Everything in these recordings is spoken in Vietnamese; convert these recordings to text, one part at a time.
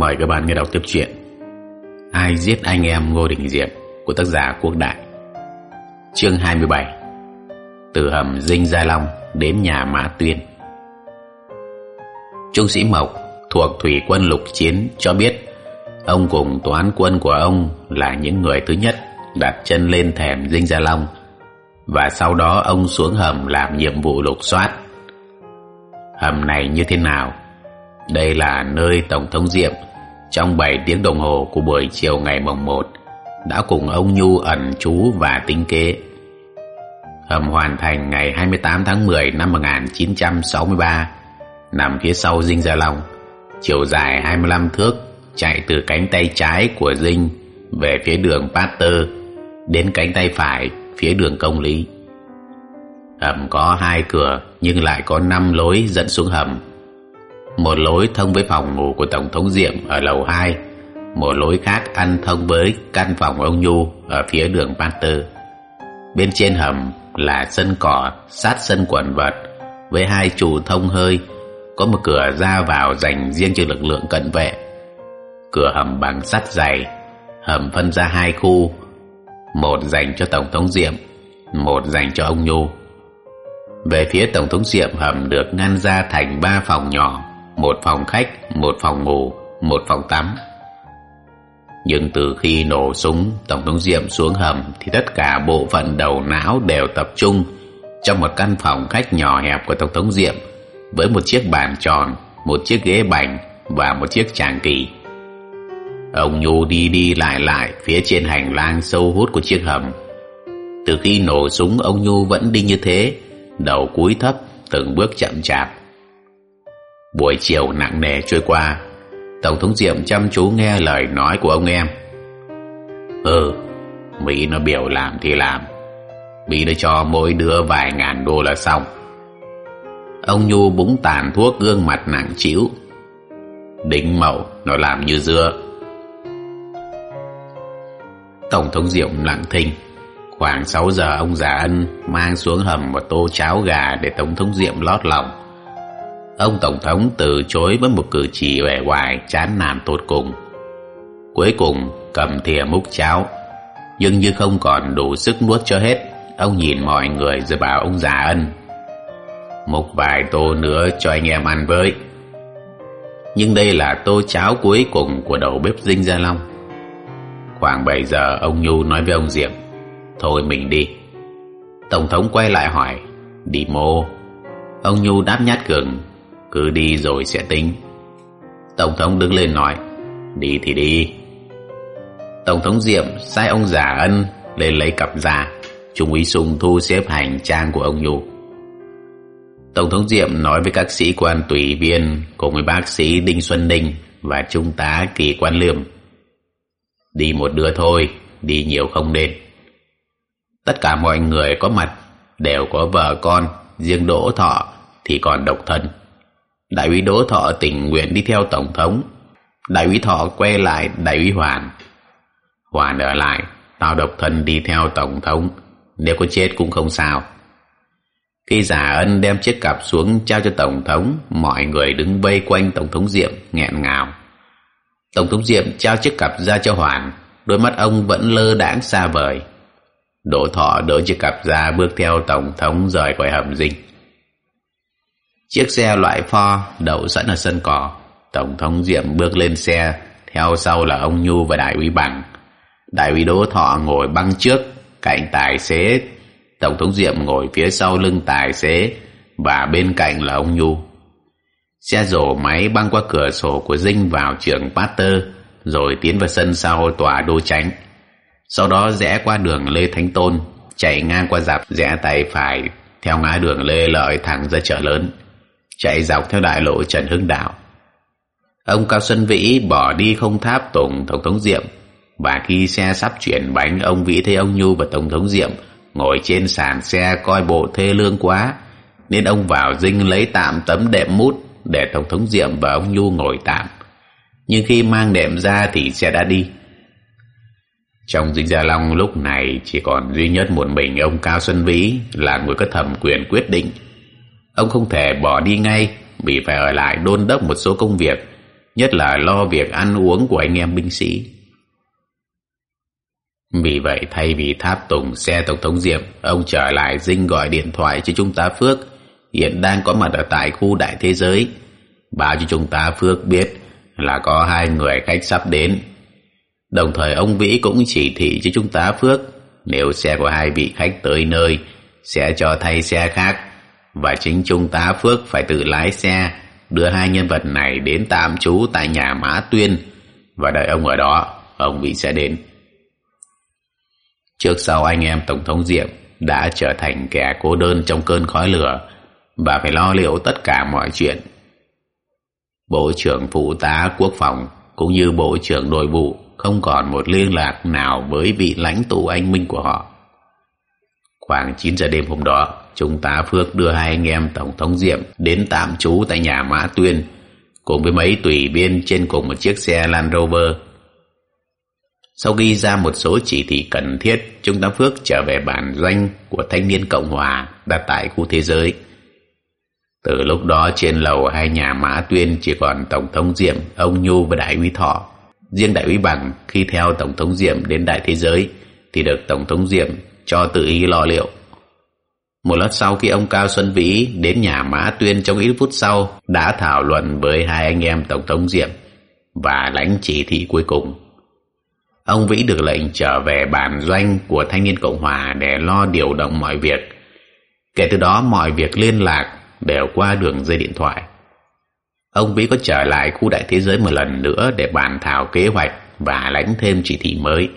Mời các bạn nghe đọc tiếp chuyện Ai giết anh em Ngô Đình Diệm của tác giả Quốc Đại Chương 27 Từ hầm Dinh Gia Long đến nhà Mã Tuyên Trung sĩ Mộc thuộc Thủy quân lục chiến cho biết, ông cùng toán quân của ông là những người thứ nhất đặt chân lên thềm Dinh Gia Long và sau đó ông xuống hầm làm nhiệm vụ lục soát. Hầm này như thế nào? Đây là nơi Tổng thống Diệm trong 7 tiếng đồng hồ của buổi chiều ngày mồng 1 đã cùng ông Nhu ẩn trú và tính kế. Hầm hoàn thành ngày 28 tháng 10 năm 1963 nằm phía sau Dinh Gia Long, chiều dài 25 thước chạy từ cánh tay trái của Dinh về phía đường Pasteur đến cánh tay phải phía đường Công Lý. Hầm có hai cửa nhưng lại có năm lối dẫn xuống hầm một lối thông với phòng ngủ của tổng thống diệm ở lầu hai. Một lối khác ăn thông với căn phòng ông nhu ở phía đường Pasteur. Bên trên hầm là sân cỏ, sát sân quần vật với hai trụ thông hơi, có một cửa ra vào dành riêng cho lực lượng cận vệ. Cửa hầm bằng sắt dày, hầm phân ra hai khu. Một dành cho tổng thống diệm, một dành cho ông nhu. Về phía tổng thống diệm, hầm được ngăn ra thành ba phòng nhỏ một phòng khách, một phòng ngủ, một phòng tắm. Nhưng từ khi nổ súng Tổng thống Diệm xuống hầm thì tất cả bộ phận đầu não đều tập trung trong một căn phòng khách nhỏ hẹp của Tổng thống Diệm với một chiếc bàn tròn, một chiếc ghế bành và một chiếc tràng kỳ. Ông Nhu đi đi lại lại phía trên hành lang sâu hút của chiếc hầm. Từ khi nổ súng ông Nhu vẫn đi như thế, đầu cúi thấp, từng bước chậm chạp Buổi chiều nặng nề trôi qua, Tổng thống Diệm chăm chú nghe lời nói của ông em. Ừ Mỹ nó biểu làm thì làm. Mỹ đã cho mỗi đứa vài ngàn đô là xong. Ông Nhu búng tàn thuốc gương mặt nặng chịu Đính mẩu, Nó làm như dưa. Tổng thống Diệm lặng thinh. Khoảng 6 giờ, ông già ân Mang xuống hầm một tô cháo gà Để Tổng thống Diệm lót lòng ông tổng thống từ chối với một cử chỉ vẻ ngoài chán nản tột cùng. Cuối cùng, cầm thìa múc cháo. Nhưng như không còn đủ sức nuốt cho hết, ông nhìn mọi người rồi bảo ông già ân một vài tô nữa cho anh em ăn với. Nhưng đây là tô cháo cuối cùng của đầu bếp dinh gia long. Khoảng bảy giờ, ông nhu nói với ông diệm thôi mình đi. Tổng thống quay lại hỏi, đi mô? Ông nhu đáp nhát gừng cứ đi rồi sẽ tính. Tổng thống đứng lên nói, đi thì đi. Tổng thống diệm sai ông giả ân lên lấy cặp ra trung úy sùng thu xếp hành trang của ông nhu tổng thống diệm nói với các sĩ quan tùy viên cùng với bác sĩ đinh xuân ninh và trung tá kỳ quan liêm, đi một đứa thôi, đi nhiều không nên. Tất cả mọi người có mặt, đều có vợ con, riêng đỗ thọ thì còn độc thân đại úy đỗ thọ tình nguyện đi theo tổng thống. Đại úy thọ quay lại, đại úy hoàn. Hoàn ở lại, tao độc thân đi theo tổng thống. Nếu có chết cũng không sao. Khi giả ân đem chiếc cặp xuống trao cho tổng thống, mọi người đứng vây quanh tổng thống diệm, nghẹn ngào. Tổng thống diệm trao chiếc cặp ra cho hoàn, đôi mắt ông vẫn lơ đãng xa vời. Đỗ thọ đỡ chiếc cặp ra bước theo tổng thống rời khỏi hầm dinh. Chiếc xe loại pho đậu sẵn ở sân cỏ. Tổng thống Diệm bước lên xe, theo sau là ông Nhu và đại úy Bằng. Đại úy Đỗ Thọ ngồi băng trước, cạnh tài xế. Tổng thống Diệm ngồi phía sau lưng tài xế và bên cạnh là ông Nhu. Xe rổ máy băng qua cửa sổ của Dinh vào trường Pasteur rồi tiến vào sân sau tòa đô tránh. Sau đó rẽ qua đường Lê Thánh Tôn, chạy ngang qua dạp rẽ tay phải theo ngã đường Lê Lợi thẳng ra chợ lớn chạy dọc theo đại lộ Trần Hưng Đạo. Ông Cao Xuân Vĩ bỏ đi không tháp tùng Tổng thống Diệm và khi xe sắp chuyển bánh, ông Vĩ thấy ông Nhu và Tổng thống Diệm ngồi trên sàn xe coi bộ thê lương quá, nên ông vào dinh lấy tạm tấm đệm mút để Tổng thống Diệm và ông Nhu ngồi tạm. Nhưng khi mang đệm ra thì xe đã đi. Trong dinh Gia Long lúc này chỉ còn duy nhất một mình ông Cao Xuân Vĩ là người có thẩm quyền quyết định Ông không thể bỏ đi ngay vì phải ở lại đôn đốc một số công việc nhất là lo việc ăn uống của anh em binh sĩ. Vì vậy thay vì tháp tùng xe Tổng thống Diệm, ông trở lại dinh gọi điện thoại cho trung tá Phước, hiện đang có mặt ở tại khu đại thế giới. Báo cho trung tá Phước biết là có hai người khách sắp đến. Đồng thời ông Vĩ cũng chỉ thị cho trung tá Phước, nếu xe của hai vị khách tới nơi, sẽ cho thay xe khác, và chính chúng ta Phước phải tự lái xe, đưa hai nhân vật này đến tạm trú tại nhà Mã Tuyên, và đợi ông ở đó, ông Vĩ sẽ đến. Trước sau anh em Tổng thống Diệm đã trở thành kẻ cô đơn trong cơn khói lửa và phải lo liệu tất cả mọi chuyện. Bộ trưởng Phụ tá Quốc phòng cũng như Bộ trưởng Nội vụ không còn một liên lạc nào với vị lãnh tụ anh minh của họ. Khoảng 9 giờ đêm hôm đó, chúng ta Phước đưa hai anh em Tổng thống Diệm đến tạm trú tại nhà Mã Tuyên cùng với mấy tùy viên trên cùng một chiếc xe Land Rover sau khi ra một số chỉ thị cần thiết, Trung tá Phước trở về bản doanh của thanh niên Cộng Hòa đặt tại khu thế giới. Từ lúc đó trên lầu hai nhà Mã Tuyên chỉ còn Tổng thống Diệm, ông Nhu và Đại úy Thọ. Riêng Đại úy Bằng khi theo Tổng thống Diệm đến Đại Thế Giới thì được Tổng thống Diệm cho tự ý lo liệu. Một lát sau khi ông Cao Xuân Vĩ đến nhà Mã Tuyên trong ít phút sau, đã thảo luận với hai anh em Tổng thống Diệm và lãnh chỉ thị cuối cùng ông Vĩ được lệnh trở về bản doanh của Thanh niên Cộng Hòa để lo điều động mọi việc. Kể từ đó mọi việc liên lạc đều qua đường dây điện thoại. Ông Vĩ có trở lại khu đại thế giới một lần nữa để bàn thảo kế hoạch và lãnh thêm chỉ thị mới.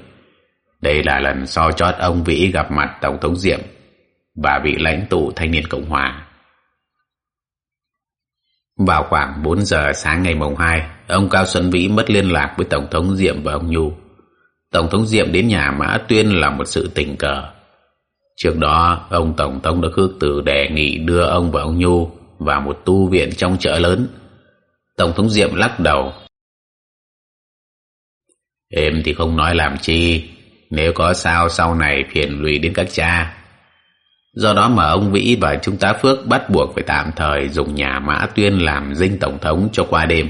Đây là lần so chót ông Vĩ gặp mặt Tổng thống Diệm và vị lãnh tụ Thanh niên Cộng Hòa. Vào khoảng 4 giờ sáng ngày mùng 2, ông Cao Xuân Vĩ mất liên lạc với Tổng thống Diệm và ông Nhu. Tổng thống Diệm đến nhà Mã Tuyên là một sự tình cờ. Trước đó, ông Tổng thống đã khước từ đề nghị đưa ông và ông Nhu vào một tu viện trong chợ lớn. Tổng thống Diệm lắc đầu. Em thì không nói làm chi, nếu có sao sau này phiền lụy đến các cha. Do đó mà ông Vĩ và chúng ta Phước bắt buộc phải tạm thời dùng nhà Mã Tuyên làm dinh Tổng thống cho qua đêm.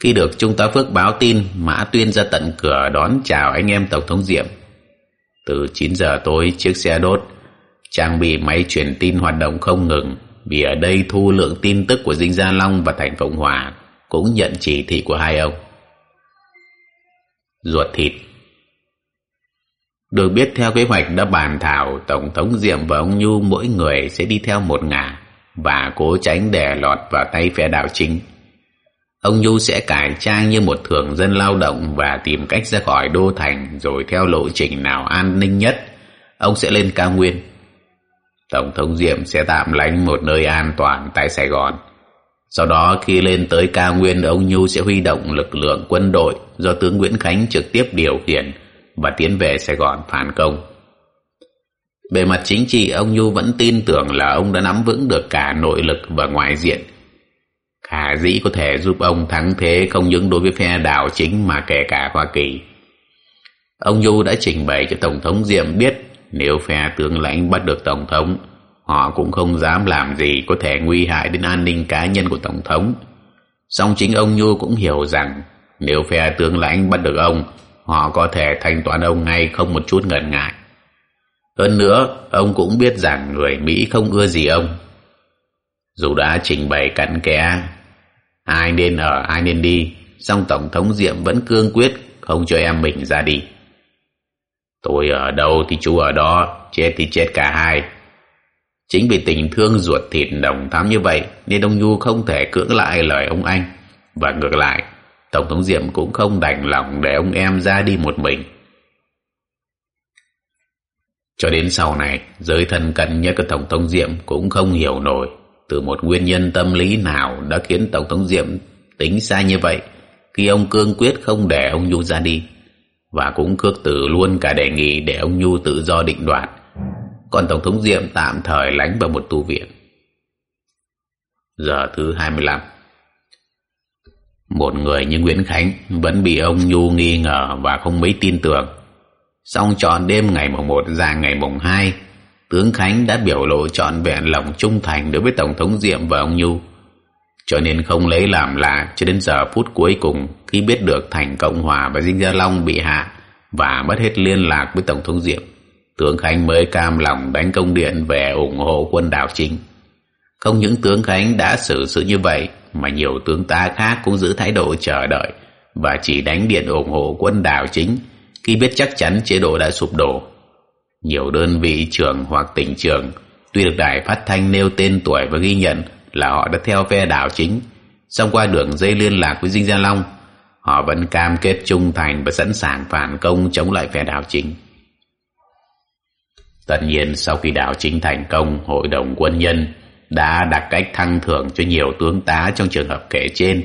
Khi được Trung tá Phước báo tin, Mã Tuyên ra tận cửa đón chào anh em Tổng thống Diệm. Từ 9 giờ tối, chiếc xe đốt, trang bị máy truyền tin hoạt động không ngừng, vì ở đây thu lượng tin tức của Dinh Gia Long và Thành Phụng Hòa cũng nhận chỉ thị của hai ông. Ruột thịt được biết theo kế hoạch đã bàn thảo, Tổng thống Diệm và ông Nhu mỗi người sẽ đi theo một ngả và cố tránh để lọt vào tay phe đảo chính. Ông Nhu sẽ cải trang như một thường dân lao động và tìm cách ra khỏi đô thành rồi theo lộ trình nào an ninh nhất, ông sẽ lên cao nguyên. Tổng thống Diệm sẽ tạm lánh một nơi an toàn tại Sài Gòn. Sau đó khi lên tới cao nguyên, ông Nhu sẽ huy động lực lượng quân đội do tướng Nguyễn Khánh trực tiếp điều khiển và tiến về Sài Gòn phản công. Về mặt chính trị, ông Nhu vẫn tin tưởng là ông đã nắm vững được cả nội lực và ngoại diện khả dĩ có thể giúp ông thắng thế không những đối với phe đảo chính mà kể cả Hoa Kỳ. Ông Nhu đã trình bày cho Tổng thống Diệm biết nếu phe tướng lãnh bắt được Tổng thống, họ cũng không dám làm gì có thể nguy hại đến an ninh cá nhân của Tổng thống. Song chính ông Nhu cũng hiểu rằng nếu phe tướng lãnh bắt được ông, họ có thể thanh toán ông ngay không một chút ngần ngại. Hơn nữa, ông cũng biết rằng người Mỹ không ưa gì ông. Dù đã trình bày cặn kẽ ai nên ở ai nên đi song tổng thống diệm vẫn cương quyết không cho em mình ra đi tôi ở đâu thì chú ở đó chết thì chết cả hai chính vì tình thương ruột thịt đồng thắm như vậy nên ông nhu không thể cưỡng lại lời ông anh và ngược lại tổng thống diệm cũng không đành lòng để ông em ra đi một mình cho đến sau này, giới thân cận nhất của tổng thống diệm cũng không hiểu nổi từ một nguyên nhân tâm lý nào đã khiến Tổng thống Diệm tính sai như vậy khi ông cương quyết không để ông Nhu ra đi và cũng khước từ luôn cả đề nghị để ông Nhu tự do định đoạt còn Tổng thống Diệm tạm thời lánh vào một tu viện. Giờ thứ 25 một người như Nguyễn Khánh vẫn bị ông Nhu nghi ngờ và không mấy tin tưởng. Xong chọn đêm ngày mùng 1 ra ngày mùng 2 tướng Khánh đã biểu lộ trọn vẹn lòng trung thành đối với Tổng thống Diệm và ông Nhu. cho nên không lấy làm lạ cho đến giờ phút cuối cùng khi biết được thành Cộng Hòa và Dinh Gia Long bị hạ và mất hết liên lạc với Tổng thống Diệm. Tướng Khánh mới cam lòng đánh công điện về ủng hộ quân đảo chính. Không những tướng Khánh đã xử sự như vậy mà nhiều tướng tá khác cũng giữ thái độ chờ đợi và chỉ đánh điện ủng hộ quân đảo chính khi biết chắc chắn chế độ đã sụp đổ. Nhiều đơn vị trưởng hoặc tỉnh trưởng tuy được đài phát thanh nêu tên tuổi và ghi nhận là họ đã theo phe đảo chính, song qua đường dây liên lạc với Dinh Gia Long, họ vẫn cam kết trung thành và sẵn sàng phản công chống lại phe đảo chính. Tất nhiên sau khi đảo chính thành công, hội đồng quân nhân đã đặt cách thăng thưởng cho nhiều tướng tá trong trường hợp kể trên,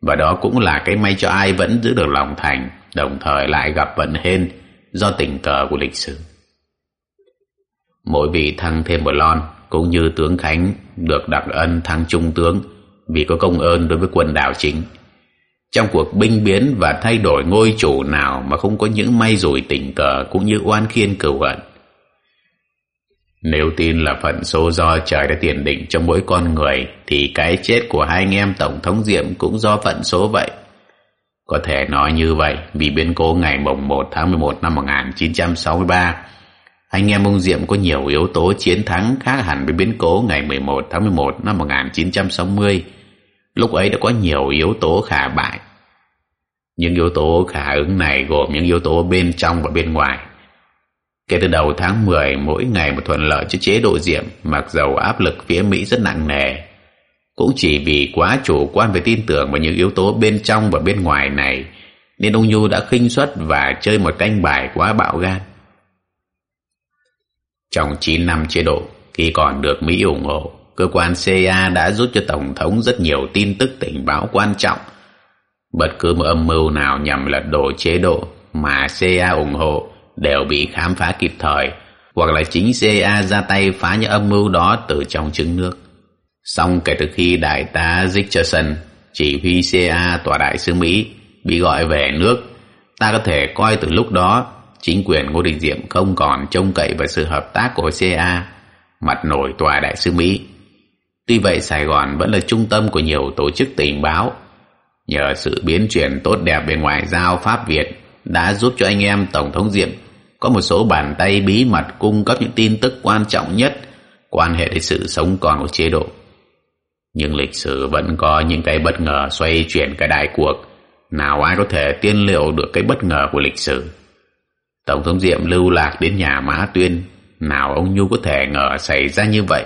và đó cũng là cái may cho ai vẫn giữ được lòng thành, đồng thời lại gặp vận hên do tình cờ của lịch sử. Mỗi vị thăng thêm một lon, cũng như tướng Khánh được đặc ân thăng trung tướng vì có công ơn đối với quân đảo chính. Trong cuộc binh biến và thay đổi ngôi chủ nào mà không có những may rủi tình cờ cũng như oan khiên cửu hận. Nếu tin là phận số do trời đã tiền định cho mỗi con người, thì cái chết của hai anh em Tổng thống Diệm cũng do phận số vậy. Có thể nói như vậy, vì biến cố ngày mồng 1 tháng 11 năm 1963 anh em ông Diệm có nhiều yếu tố chiến thắng khác hẳn với biến cố ngày 11 tháng 11 năm 1960. Lúc ấy đã có nhiều yếu tố khả bại. Những yếu tố khả ứng này gồm những yếu tố bên trong và bên ngoài. Kể từ đầu tháng 10, mỗi ngày một thuận lợi cho chế độ Diệm, mặc dầu áp lực phía Mỹ rất nặng nề. Cũng chỉ vì quá chủ quan về tin tưởng vào những yếu tố bên trong và bên ngoài này, nên ông Nhu đã khinh suất và chơi một canh bài quá bạo gan. Trong 9 năm chế độ, khi còn được Mỹ ủng hộ, cơ quan CIA đã rút cho Tổng thống rất nhiều tin tức tình báo quan trọng. Bất cứ một âm mưu nào nhằm lật đổ chế độ mà CIA ủng hộ đều bị khám phá kịp thời, hoặc là chính CIA ra tay phá những âm mưu đó từ trong trứng nước. Xong kể từ khi đại tá Richardson, chỉ huy CIA tòa đại sứ Mỹ, bị gọi về nước, ta có thể coi từ lúc đó chính quyền Ngô Đình Diệm không còn trông cậy vào sự hợp tác của CA, mặt nổi tòa đại sứ Mỹ. Tuy vậy Sài Gòn vẫn là trung tâm của nhiều tổ chức tình báo. Nhờ sự biến chuyển tốt đẹp về ngoại giao Pháp Việt đã giúp cho anh em Tổng thống Diệm có một số bàn tay bí mật cung cấp những tin tức quan trọng nhất quan hệ đến sự sống còn của chế độ. Nhưng lịch sử vẫn có những cái bất ngờ xoay chuyển cái đại cuộc. Nào ai có thể tiên liệu được cái bất ngờ của lịch sử. Tổng thống Diệm lưu lạc đến nhà Mã Tuyên, nào ông Nhu có thể ngờ xảy ra như vậy.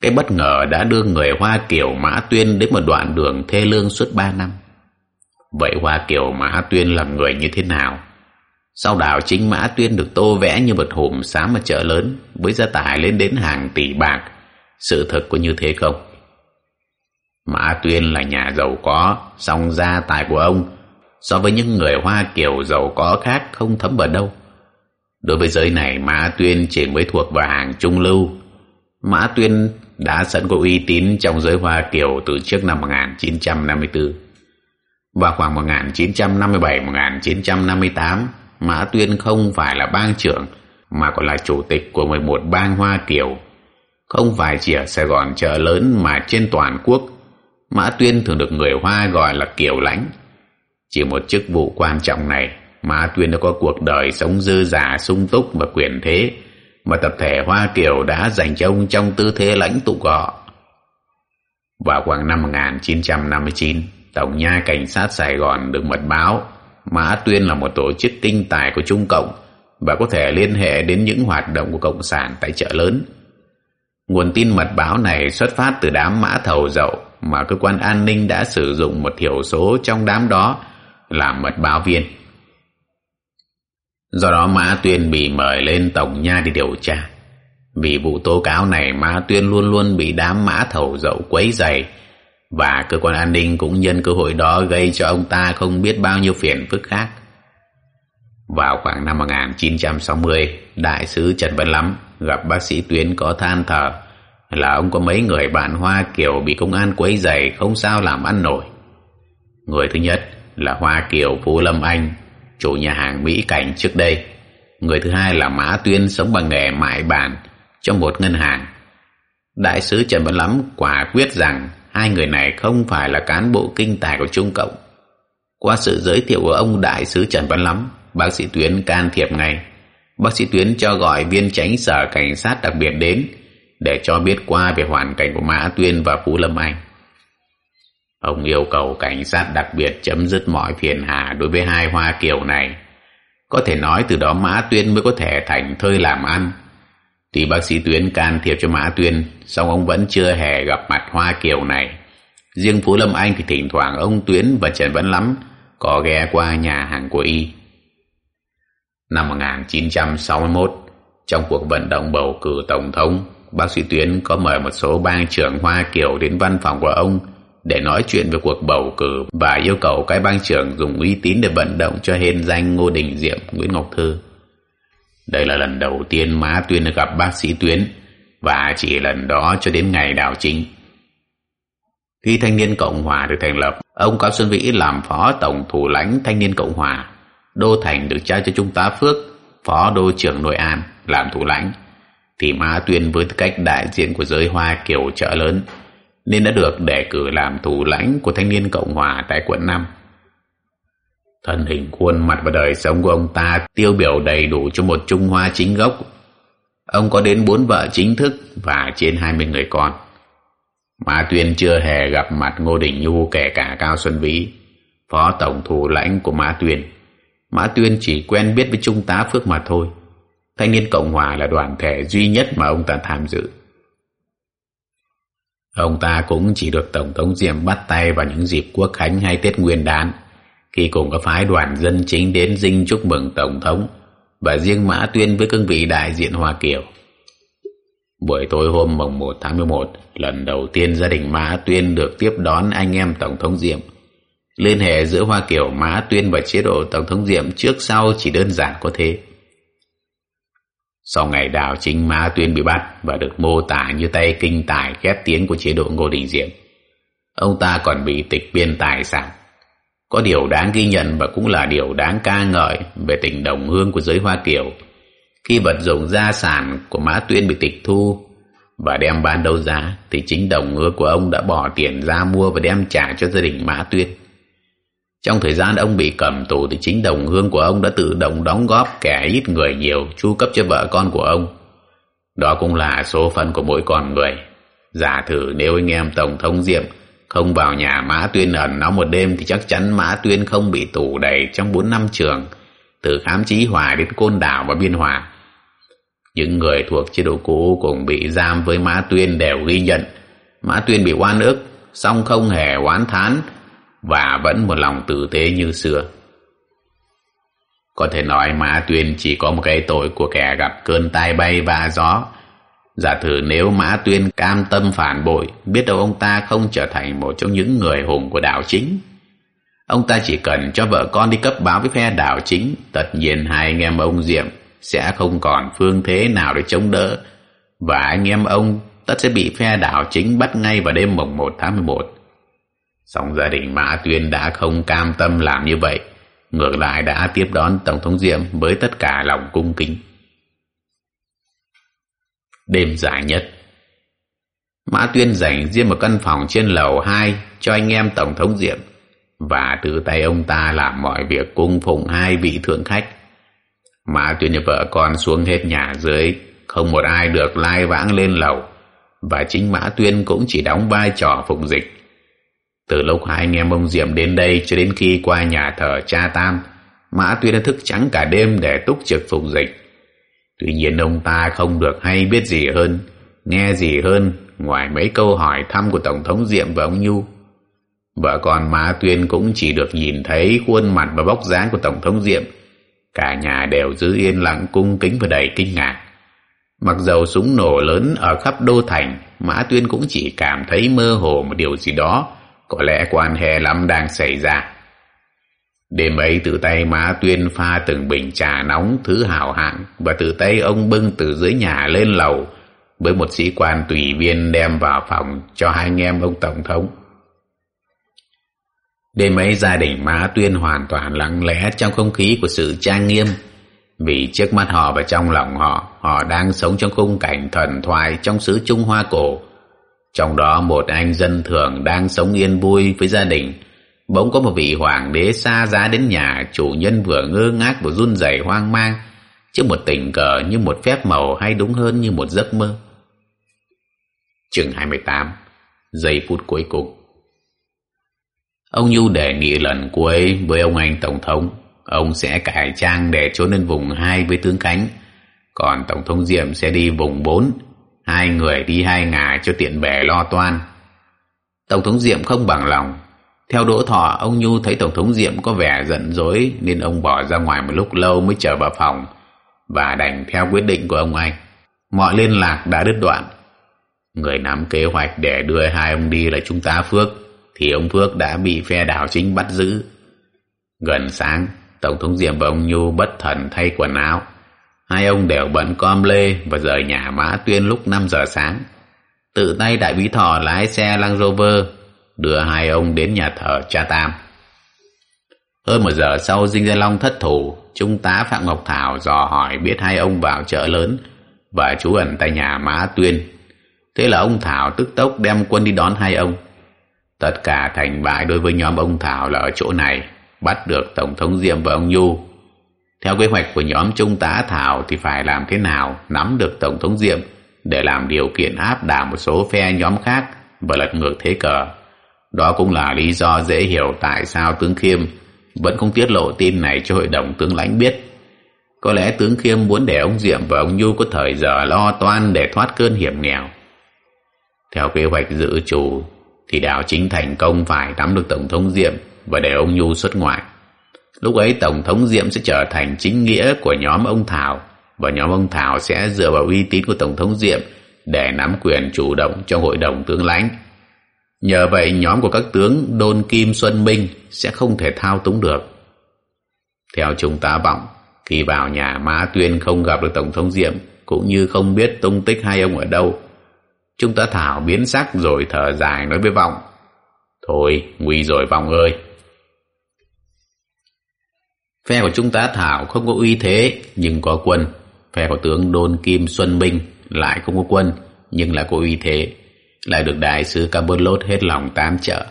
Cái bất ngờ đã đưa người Hoa Kiều Mã Tuyên đến một đoạn đường thê lương suốt ba năm. Vậy Hoa Kiều Mã Tuyên là người như thế nào? Sau đảo chính Mã Tuyên được tô vẽ như một hùm sáng ở chợ lớn với gia tài lên đến hàng tỷ bạc. Sự thật có như thế không? Mã Tuyên là nhà giàu có, song gia tài của ông so với những người Hoa Kiều giàu có khác không thấm vào đâu. Đối với giới này, Mã Tuyên chỉ mới thuộc vào hàng trung lưu. Mã Tuyên đã sẵn có uy tín trong giới Hoa Kiều từ trước năm 1954. Vào khoảng 1957-1958, Mã Tuyên không phải là bang trưởng mà còn là chủ tịch của 11 bang Hoa Kiều. Không phải chỉ ở Sài Gòn chợ lớn mà trên toàn quốc, Mã Tuyên thường được người Hoa gọi là Kiều Lãnh chỉ một chức vụ quan trọng này, Mã Tuyên đã có cuộc đời sống dư giả, sung túc và quyền thế, mà tập thể Hoa Kiều đã dành cho ông trong tư thế lãnh tụ của họ. Vào khoảng năm 1959, Tổng nha Cảnh sát Sài Gòn được mật báo Mã Tuyên là một tổ chức tinh tài của Trung Cộng và có thể liên hệ đến những hoạt động của Cộng sản tại chợ lớn. Nguồn tin mật báo này xuất phát từ đám mã thầu dậu mà cơ quan an ninh đã sử dụng một thiểu số trong đám đó làm mật báo viên. Do đó Mã Tuyên bị mời lên Tổng Nha để điều tra. Vì vụ tố cáo này, Mã Tuyên luôn luôn bị đám mã thầu dậu quấy dày và cơ quan an ninh cũng nhân cơ hội đó gây cho ông ta không biết bao nhiêu phiền phức khác. Vào khoảng năm 1960, Đại sứ Trần Văn Lắm gặp bác sĩ Tuyến có than thở là ông có mấy người bạn Hoa Kiều bị công an quấy dày không sao làm ăn nổi. Người thứ nhất là Hoa Kiều Phú Lâm Anh, chủ nhà hàng Mỹ Cảnh trước đây. Người thứ hai là Mã Tuyên sống bằng nghề mại bàn trong một ngân hàng. Đại sứ Trần Văn Lắm quả quyết rằng hai người này không phải là cán bộ kinh tài của Trung Cộng. Qua sự giới thiệu của ông đại sứ Trần Văn Lắm, bác sĩ Tuyến can thiệp ngay. Bác sĩ Tuyến cho gọi viên tránh sở cảnh sát đặc biệt đến để cho biết qua về hoàn cảnh của Mã Tuyên và Phú Lâm Anh. Ông yêu cầu cảnh sát đặc biệt chấm dứt mọi phiền hà đối với hai hoa kiều này. Có thể nói từ đó Mã Tuyên mới có thể thành thơi làm ăn. Tuy bác sĩ Tuyến can thiệp cho Mã Tuyên, song ông vẫn chưa hề gặp mặt hoa kiều này. Riêng Phú Lâm Anh thì thỉnh thoảng ông Tuyến và Trần Văn Lắm có ghé qua nhà hàng của y. Năm 1961, trong cuộc vận động bầu cử Tổng thống, bác sĩ Tuyến có mời một số bang trưởng Hoa Kiều đến văn phòng của ông để nói chuyện về cuộc bầu cử và yêu cầu cái bang trưởng dùng uy tín để vận động cho hên danh Ngô Đình Diệm, Nguyễn Ngọc Thư. Đây là lần đầu tiên má Tuyên được gặp bác sĩ Tuyến và chỉ lần đó cho đến ngày đào chính. Khi Thanh niên Cộng Hòa được thành lập, ông Cao Xuân Vĩ làm phó tổng thủ lãnh Thanh niên Cộng Hòa. Đô Thành được trao cho Trung tá Phước, phó đô trưởng Nội An, làm thủ lãnh. Thì Mã Tuyên với tư cách đại diện của giới Hoa Kiều chợ lớn nên đã được đề cử làm thủ lãnh của Thanh niên Cộng Hòa tại quận 5. Thân hình khuôn mặt và đời sống của ông ta tiêu biểu đầy đủ cho một Trung Hoa chính gốc. Ông có đến bốn vợ chính thức và trên 20 người con. Mã Tuyên chưa hề gặp mặt Ngô Đình Nhu kể cả Cao Xuân Vĩ, phó tổng thủ lãnh của Mã Tuyên. Mã Tuyên chỉ quen biết với Trung tá Phước mà thôi. Thanh niên Cộng Hòa là đoàn thể duy nhất mà ông ta tham dự. Ông ta cũng chỉ được Tổng thống Diệm bắt tay vào những dịp quốc khánh hay Tết Nguyên đán, khi cùng có phái đoàn dân chính đến dinh chúc mừng Tổng thống và riêng Mã Tuyên với cương vị đại diện Hoa Kiều. Buổi tối hôm mồng 1 tháng 11, lần đầu tiên gia đình Mã Tuyên được tiếp đón anh em Tổng thống Diệm. Liên hệ giữa Hoa Kiều Mã Tuyên và chế độ Tổng thống Diệm trước sau chỉ đơn giản có thế. Sau ngày đảo chính Mã Tuyên bị bắt và được mô tả như tay kinh tài khét tiếng của chế độ Ngô Đình Diệm. Ông ta còn bị tịch biên tài sản. Có điều đáng ghi nhận và cũng là điều đáng ca ngợi về tình đồng hương của giới Hoa Kiều khi vật dụng gia sản của Mã Tuyên bị tịch thu và đem bán đấu giá, thì chính đồng hương của ông đã bỏ tiền ra mua và đem trả cho gia đình Mã Tuyên. Trong thời gian ông bị cầm tù, thì chính đồng hương của ông đã tự động đóng góp kẻ ít người nhiều, chu cấp cho vợ con của ông. Đó cũng là số phận của mỗi con người. Giả thử nếu anh em Tổng thống Diệm không vào nhà Mã Tuyên ẩn nó một đêm thì chắc chắn Mã Tuyên không bị tù đầy trong 4 năm trường từ khám chí hòa đến côn đảo và biên hòa những người thuộc chế độ cũ cùng bị giam với Mã Tuyên đều ghi nhận Mã Tuyên bị oan ức, song không hề oán thán và vẫn một lòng tử tế như xưa. Có thể nói Mã Tuyên chỉ có một cái tội của kẻ gặp cơn tai bay và gió. Giả thử nếu Mã Tuyên cam tâm phản bội, biết đâu ông ta không trở thành một trong những người hùng của đảo chính. Ông ta chỉ cần cho vợ con đi cấp báo với phe đảo chính, tất nhiên hai anh em ông Diệm sẽ không còn phương thế nào để chống đỡ và anh em ông tất sẽ bị phe đảo chính bắt ngay vào đêm mùng 1 tháng 11. Song gia đình Mã Tuyên đã không cam tâm làm như vậy, ngược lại đã tiếp đón Tổng thống Diệm với tất cả lòng cung kính. Đêm dài nhất Mã Tuyên dành riêng một căn phòng trên lầu 2 cho anh em Tổng thống Diệm và từ tay ông ta làm mọi việc cung phụng hai vị thượng khách Mã Tuyên và vợ con xuống hết nhà dưới, không một ai được lai vãng lên lầu, và chính Mã Tuyên cũng chỉ đóng vai trò phục dịch. Từ lúc hai anh em ông Diệm đến đây cho đến khi qua nhà thờ cha Tam, Mã Tuyên đã thức trắng cả đêm để túc trực phục dịch. Tuy nhiên ông ta không được hay biết gì hơn, nghe gì hơn ngoài mấy câu hỏi thăm của Tổng thống Diệm và ông Nhu. Vợ con Mã Tuyên cũng chỉ được nhìn thấy khuôn mặt và bóc dáng của Tổng thống Diệm Cả nhà đều giữ yên lặng cung kính và đầy kinh ngạc. Mặc dầu súng nổ lớn ở khắp đô thành, Mã Tuyên cũng chỉ cảm thấy mơ hồ một điều gì đó, có lẽ quan hệ lắm đang xảy ra. Đêm ấy từ tay má Tuyên pha từng bình trà nóng thứ hào hạng và từ tay ông bưng từ dưới nhà lên lầu với một sĩ quan tùy viên đem vào phòng cho hai anh em ông Tổng thống. Đêm ấy gia đình má Tuyên hoàn toàn lặng lẽ trong không khí của sự trang nghiêm. Vì trước mắt họ và trong lòng họ, họ đang sống trong khung cảnh thần thoại trong xứ Trung Hoa cổ. Trong đó một anh dân thường đang sống yên vui với gia đình. Bỗng có một vị hoàng đế xa giá đến nhà, chủ nhân vừa ngơ ngác vừa run rẩy hoang mang, trước một tình cờ như một phép màu hay đúng hơn như một giấc mơ. Chương 28 Giây phút cuối cùng Ông Nhu đề nghị lần cuối với ông anh Tổng thống, ông sẽ cải trang để trốn lên vùng hai với tướng Khánh, còn Tổng thống Diệm sẽ đi vùng bốn hai người đi hai ngả cho tiện bề lo toan. Tổng thống Diệm không bằng lòng. Theo Đỗ Thọ, ông Nhu thấy Tổng thống Diệm có vẻ giận dỗi nên ông bỏ ra ngoài một lúc lâu mới trở vào phòng và đành theo quyết định của ông anh. Mọi liên lạc đã đứt đoạn. Người nắm kế hoạch để đưa hai ông đi là chúng ta Phước thì ông Phước đã bị phe đảo chính bắt giữ. Gần sáng, Tổng thống Diệm và ông Nhu bất thần thay quần áo. Hai ông đều bận com lê và rời nhà Mã Tuyên lúc 5 giờ sáng. Tự tay đại bí thọ lái xe Land Rover đưa hai ông đến nhà thờ Cha Tam. Hơn một giờ sau Dinh Gia Long thất thủ, Trung tá Phạm Ngọc Thảo dò hỏi biết hai ông vào chợ lớn và trú ẩn tại nhà Mã Tuyên. Thế là ông Thảo tức tốc đem quân đi đón hai ông. Tất cả thành bại đối với nhóm ông Thảo là ở chỗ này, bắt được Tổng thống Diệm và ông Nhu. Theo kế hoạch của nhóm Trung tá Thảo thì phải làm thế nào nắm được Tổng thống Diệm để làm điều kiện áp đảo một số phe nhóm khác và lật ngược thế cờ. Đó cũng là lý do dễ hiểu tại sao tướng Khiêm vẫn không tiết lộ tin này cho hội đồng tướng lãnh biết. Có lẽ tướng Khiêm muốn để ông Diệm và ông Nhu có thời giờ lo toan để thoát cơn hiểm nghèo. Theo kế hoạch dự chủ, thì đảo chính thành công phải nắm được Tổng thống Diệm và để ông Nhu xuất ngoại. Lúc ấy Tổng thống Diệm sẽ trở thành chính nghĩa của nhóm ông Thảo, và nhóm ông Thảo sẽ dựa vào uy tín của Tổng thống Diệm để nắm quyền chủ động trong hội đồng tướng lãnh. Nhờ vậy nhóm của các tướng Đôn Kim Xuân Minh sẽ không thể thao túng được. Theo chúng ta vọng, khi vào nhà Mã Tuyên không gặp được Tổng thống Diệm cũng như không biết tung tích hai ông ở đâu. Chúng ta thảo biến sắc rồi thở dài nói với vọng. Thôi, nguy rồi vọng ơi. Phe của chúng ta thảo không có uy thế nhưng có quân. Phe của tướng Đôn Kim Xuân Minh lại không có quân nhưng lại có uy thế lại được đại sứ Cabolot hết lòng tám trợ.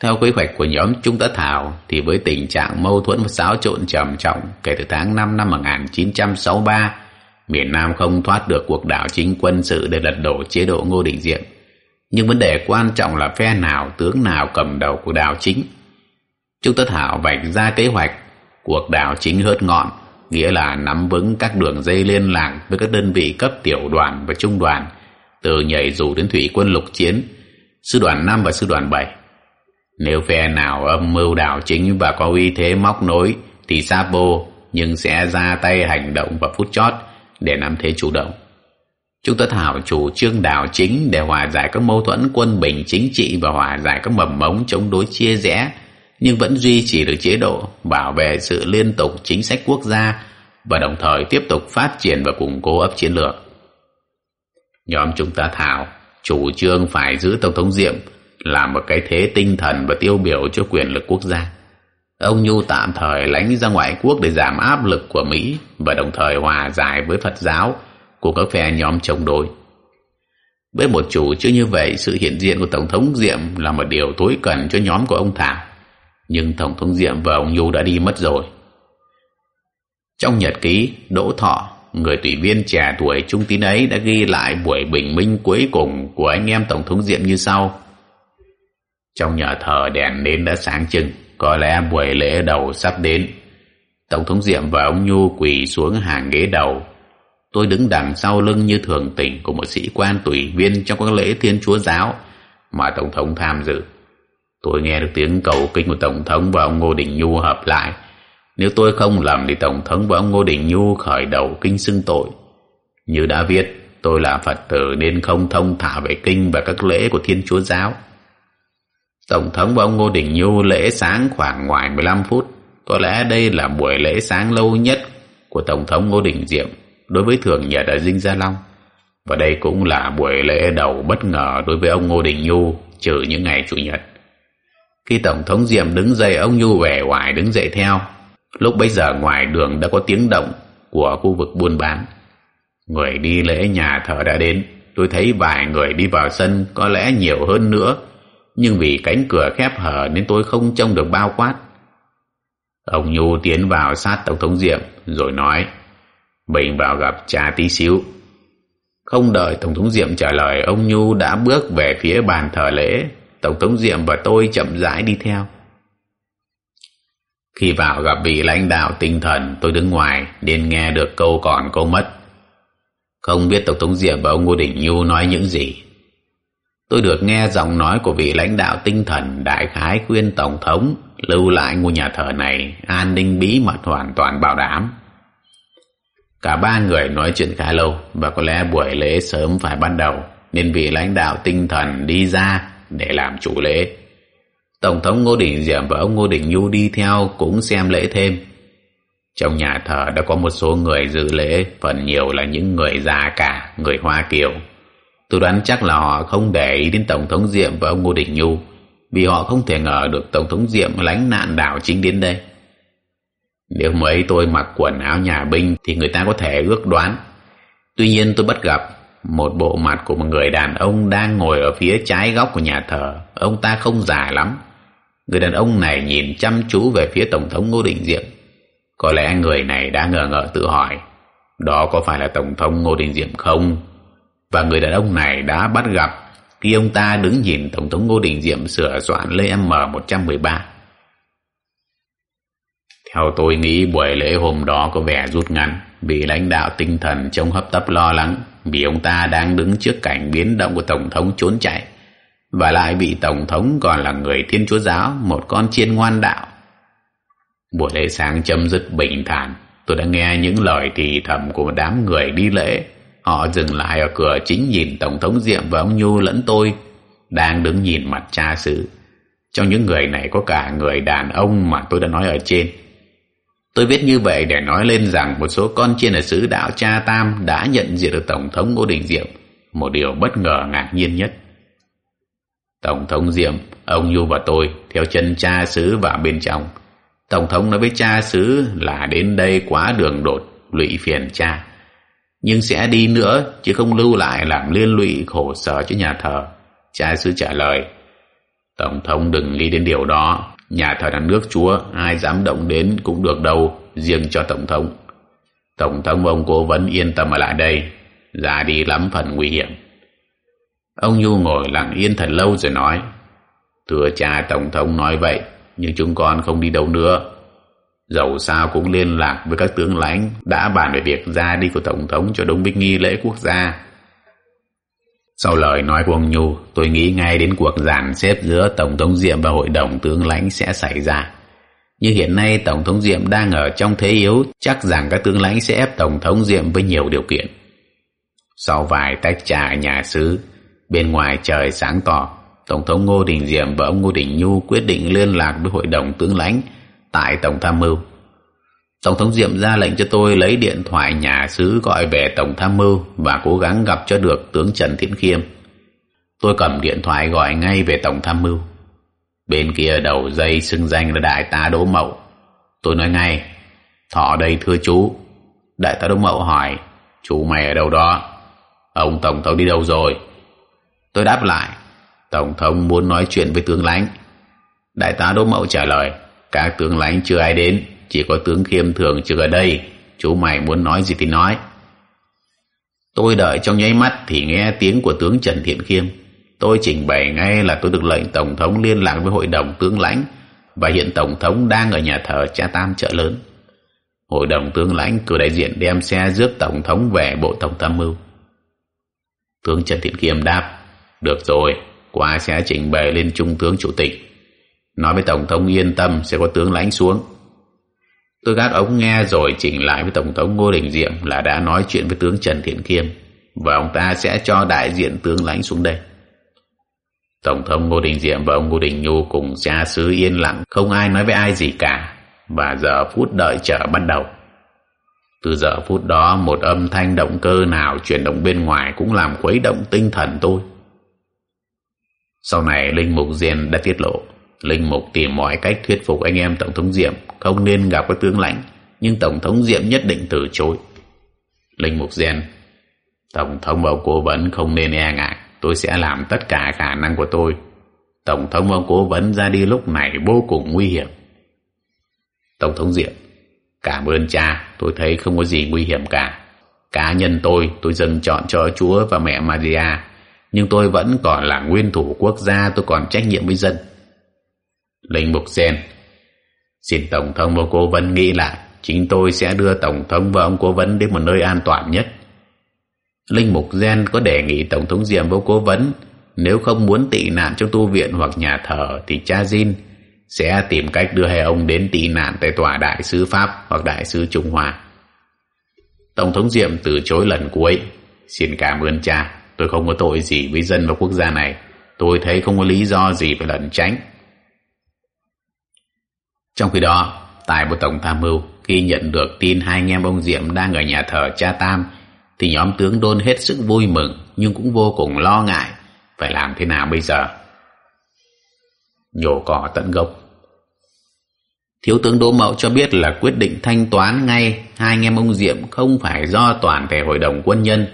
Theo kế hoạch của nhóm Trung tá Thảo thì với tình trạng mâu thuẫn và xáo trộn trầm trọng kể từ tháng 5 năm 1963, miền Nam không thoát được cuộc đảo chính quân sự để lật đổ chế độ Ngô Đình Diệm. Nhưng vấn đề quan trọng là phe nào, tướng nào cầm đầu của đảo chính. Trung tá Thảo vạch ra kế hoạch cuộc đảo chính hớt ngọn, nghĩa là nắm vững các đường dây liên lạc với các đơn vị cấp tiểu đoàn và trung đoàn, từ nhảy dù đến thủy quân lục chiến, sư đoàn 5 và sư đoàn 7. Nếu phe nào âm mưu đảo chính và có uy thế móc nối thì Sapo nhưng sẽ ra tay hành động vào phút chót để nắm thế chủ động. Chúng ta thảo chủ trương đảo chính để hòa giải các mâu thuẫn quân bình chính trị và hòa giải các mầm mống chống đối chia rẽ nhưng vẫn duy trì được chế độ bảo vệ sự liên tục chính sách quốc gia và đồng thời tiếp tục phát triển và củng cố ấp chiến lược. Nhóm chúng ta thảo chủ trương phải giữ Tổng thống Diệm là một cái thế tinh thần và tiêu biểu cho quyền lực quốc gia. Ông Nhu tạm thời lánh ra ngoại quốc để giảm áp lực của Mỹ và đồng thời hòa giải với Phật giáo của các phe nhóm chống đối. Với một chủ trương như vậy, sự hiện diện của Tổng thống Diệm là một điều tối cần cho nhóm của ông Thảo. Nhưng Tổng thống Diệm và ông Nhu đã đi mất rồi. Trong nhật ký, Đỗ Thọ người tùy viên trẻ tuổi trung tín ấy đã ghi lại buổi bình minh cuối cùng của anh em Tổng thống Diệm như sau. Trong nhà thờ đèn nến đã sáng trưng, có lẽ buổi lễ đầu sắp đến. Tổng thống Diệm và ông Nhu quỳ xuống hàng ghế đầu. Tôi đứng đằng sau lưng như thường tình của một sĩ quan tùy viên trong các lễ thiên chúa giáo mà Tổng thống tham dự. Tôi nghe được tiếng cầu kinh của Tổng thống và ông Ngô Đình Nhu hợp lại nếu tôi không làm thì Tổng thống và ông Ngô Đình Nhu khởi đầu kinh xưng tội. Như đã viết, tôi là Phật tử nên không thông thả về kinh và các lễ của Thiên Chúa Giáo. Tổng thống và ông Ngô Đình Nhu lễ sáng khoảng ngoài 15 phút. Có lẽ đây là buổi lễ sáng lâu nhất của Tổng thống Ngô Đình Diệm đối với Thường Nhật ở Dinh Gia Long. Và đây cũng là buổi lễ đầu bất ngờ đối với ông Ngô Đình Nhu trừ những ngày Chủ nhật. Khi Tổng thống Diệm đứng dậy, ông Nhu vẻ hoài đứng dậy theo. Lúc bấy giờ ngoài đường đã có tiếng động của khu vực buôn bán. Người đi lễ nhà thờ đã đến. tôi thấy vài người đi vào sân có lẽ nhiều hơn nữa, nhưng vì cánh cửa khép hở nên tôi không trông được bao quát. Ông Nhu tiến vào sát Tổng thống Diệm rồi nói, mình vào gặp cha tí xíu. Không đợi Tổng thống Diệm trả lời, ông Nhu đã bước về phía bàn thờ lễ. Tổng thống Diệm và tôi chậm rãi đi theo. Khi vào gặp vị lãnh đạo tinh thần, tôi đứng ngoài nên nghe được câu còn câu mất. Không biết Tổng thống diệp và ông Ngô Đình Nhu nói những gì. Tôi được nghe giọng nói của vị lãnh đạo tinh thần đại khái khuyên Tổng thống lưu lại ngôi nhà thờ này an ninh bí mật hoàn toàn bảo đảm. Cả ba người nói chuyện khá lâu và có lẽ buổi lễ sớm phải bắt đầu nên vị lãnh đạo tinh thần đi ra để làm chủ lễ. Tổng thống Ngô Đình Diệm và ông Ngô Đình Nhu đi theo cũng xem lễ thêm. Trong nhà thờ đã có một số người dự lễ, phần nhiều là những người già cả, người Hoa Kiều. Tôi đoán chắc là họ không để ý đến Tổng thống Diệm và ông Ngô Đình Nhu, vì họ không thể ngờ được Tổng thống Diệm lánh nạn đảo chính đến đây. Nếu mấy tôi mặc quần áo nhà binh thì người ta có thể ước đoán. Tuy nhiên tôi bắt gặp một bộ mặt của một người đàn ông đang ngồi ở phía trái góc của nhà thờ. Ông ta không già lắm. Người đàn ông này nhìn chăm chú về phía Tổng thống Ngô Đình Diệm. Có lẽ người này đã ngờ ngợ tự hỏi, đó có phải là Tổng thống Ngô Đình Diệm không? Và người đàn ông này đã bắt gặp khi ông ta đứng nhìn Tổng thống Ngô Đình Diệm sửa soạn lê M113. Theo tôi nghĩ, buổi lễ hôm đó có vẻ rút ngắn vì lãnh đạo tinh thần trông hấp tấp lo lắng, vì ông ta đang đứng trước cảnh biến động của Tổng thống trốn chạy và lại vị Tổng thống còn là người Thiên Chúa Giáo, một con chiên ngoan đạo. Buổi lễ sáng chấm dứt bình thản, tôi đã nghe những lời thì thầm của một đám người đi lễ. Họ dừng lại ở cửa chính nhìn Tổng thống Diệm và ông Nhu lẫn tôi đang đứng nhìn mặt cha xứ. Trong những người này có cả người đàn ông mà tôi đã nói ở trên. Tôi viết như vậy để nói lên rằng một số con chiên ở xứ đạo Cha Tam đã nhận diện được Tổng thống Ngô Đình Diệm, một điều bất ngờ ngạc nhiên nhất. Tổng thống Diệm, ông Nhu và tôi theo chân cha xứ vào bên trong. Tổng thống nói với cha xứ là đến đây quá đường đột, lụy phiền cha. Nhưng sẽ đi nữa, chứ không lưu lại làm liên lụy khổ sở cho nhà thờ. Cha xứ trả lời, Tổng thống đừng nghĩ đến điều đó, Nhà thờ là nước chúa, ai dám động đến cũng được đâu, riêng cho Tổng thống. Tổng thống ông cố vấn yên tâm ở lại đây, ra đi lắm phần nguy hiểm. Ông Nhu ngồi lặng yên thật lâu rồi nói, Thưa cha Tổng thống nói vậy, nhưng chúng con không đi đâu nữa. Dẫu sao cũng liên lạc với các tướng lãnh đã bàn về việc ra đi của Tổng thống cho đúng bích nghi lễ quốc gia. Sau lời nói của ông Nhu, tôi nghĩ ngay đến cuộc giàn xếp giữa Tổng thống Diệm và Hội đồng tướng lãnh sẽ xảy ra. Nhưng hiện nay Tổng thống Diệm đang ở trong thế yếu, chắc rằng các tướng lãnh sẽ ép Tổng thống Diệm với nhiều điều kiện. Sau vài tách trà nhà xứ, bên ngoài trời sáng tỏ, Tổng thống Ngô Đình Diệm và ông Ngô Đình Nhu quyết định liên lạc với Hội đồng tướng lãnh tại Tổng tham mưu. Tổng thống Diệm ra lệnh cho tôi lấy điện thoại nhà sứ gọi về Tổng tham mưu và cố gắng gặp cho được tướng Trần Thiện Khiêm. Tôi cầm điện thoại gọi ngay về Tổng tham mưu. Bên kia đầu dây xưng danh là Đại tá Đỗ Mậu. Tôi nói ngay, thọ đây thưa chú. Đại tá Đỗ Mậu hỏi, chú mày ở đâu đó? Ông Tổng thống đi đâu rồi? Tôi đáp lại, Tổng thống muốn nói chuyện với tướng lãnh. Đại tá Đỗ Mậu trả lời, các tướng lãnh chưa ai đến chỉ có tướng khiêm thường chưa ở đây chú mày muốn nói gì thì nói. Tôi đợi trong nháy mắt thì nghe tiếng của tướng trần thiện khiêm. Tôi trình bày ngay là tôi được lệnh tổng thống liên lạc với hội đồng tướng lãnh và hiện tổng thống đang ở nhà thờ cha tam chợ lớn. Hội đồng tướng lãnh cử đại diện đem xe rước tổng thống về bộ tổng tham mưu. Tướng trần thiện khiêm đáp được rồi qua sẽ trình bày lên trung tướng chủ tịch nói với tổng thống yên tâm sẽ có tướng lãnh xuống Tôi gác ống nghe rồi chỉnh lại với Tổng thống Ngô Đình Diệm là đã nói chuyện với tướng Trần Thiện Kiêm và ông ta sẽ cho đại diện tướng lãnh xuống đây. Tổng thống Ngô Đình Diệm và ông Ngô Đình Nhu cùng cha xứ yên lặng, không ai nói với ai gì cả, và giờ phút đợi chờ bắt đầu. Từ giờ phút đó, một âm thanh động cơ nào chuyển động bên ngoài cũng làm khuấy động tinh thần tôi. Sau này, Linh Mục Diên đã tiết lộ, Linh Mục tìm mọi cách thuyết phục anh em Tổng thống Diệm không nên gặp các tướng lãnh, nhưng Tổng thống Diệm nhất định từ chối. Linh Mục Gen Tổng thống và cố vấn không nên e ngại, tôi sẽ làm tất cả khả năng của tôi. Tổng thống và cố vấn ra đi lúc này vô cùng nguy hiểm. Tổng thống Diệm, cảm ơn cha, tôi thấy không có gì nguy hiểm cả. Cá nhân tôi, tôi dâng chọn cho Chúa và mẹ Maria, nhưng tôi vẫn còn là nguyên thủ quốc gia, tôi còn trách nhiệm với dân. Linh Mục Sen, xin Tổng thống và cố vấn nghĩ lại, chính tôi sẽ đưa Tổng thống và ông cố vấn đến một nơi an toàn nhất. Linh Mục Gen có đề nghị Tổng thống Diệm với cố vấn nếu không muốn tị nạn trong tu viện hoặc nhà thờ thì cha Jin sẽ tìm cách đưa hai ông đến tị nạn tại tòa đại sứ Pháp hoặc đại sứ Trung Hoa. Tổng thống Diệm từ chối lần cuối. Xin cảm ơn cha, tôi không có tội gì với dân và quốc gia này. Tôi thấy không có lý do gì phải lẩn tránh. Trong khi đó, tại bộ tổng tham mưu, khi nhận được tin hai anh em ông Diệm đang ở nhà thờ cha Tam, thì nhóm tướng đôn hết sức vui mừng nhưng cũng vô cùng lo ngại phải làm thế nào bây giờ. Nhổ cỏ tận gốc Thiếu tướng Đỗ Mậu cho biết là quyết định thanh toán ngay hai anh em ông Diệm không phải do toàn thể hội đồng quân nhân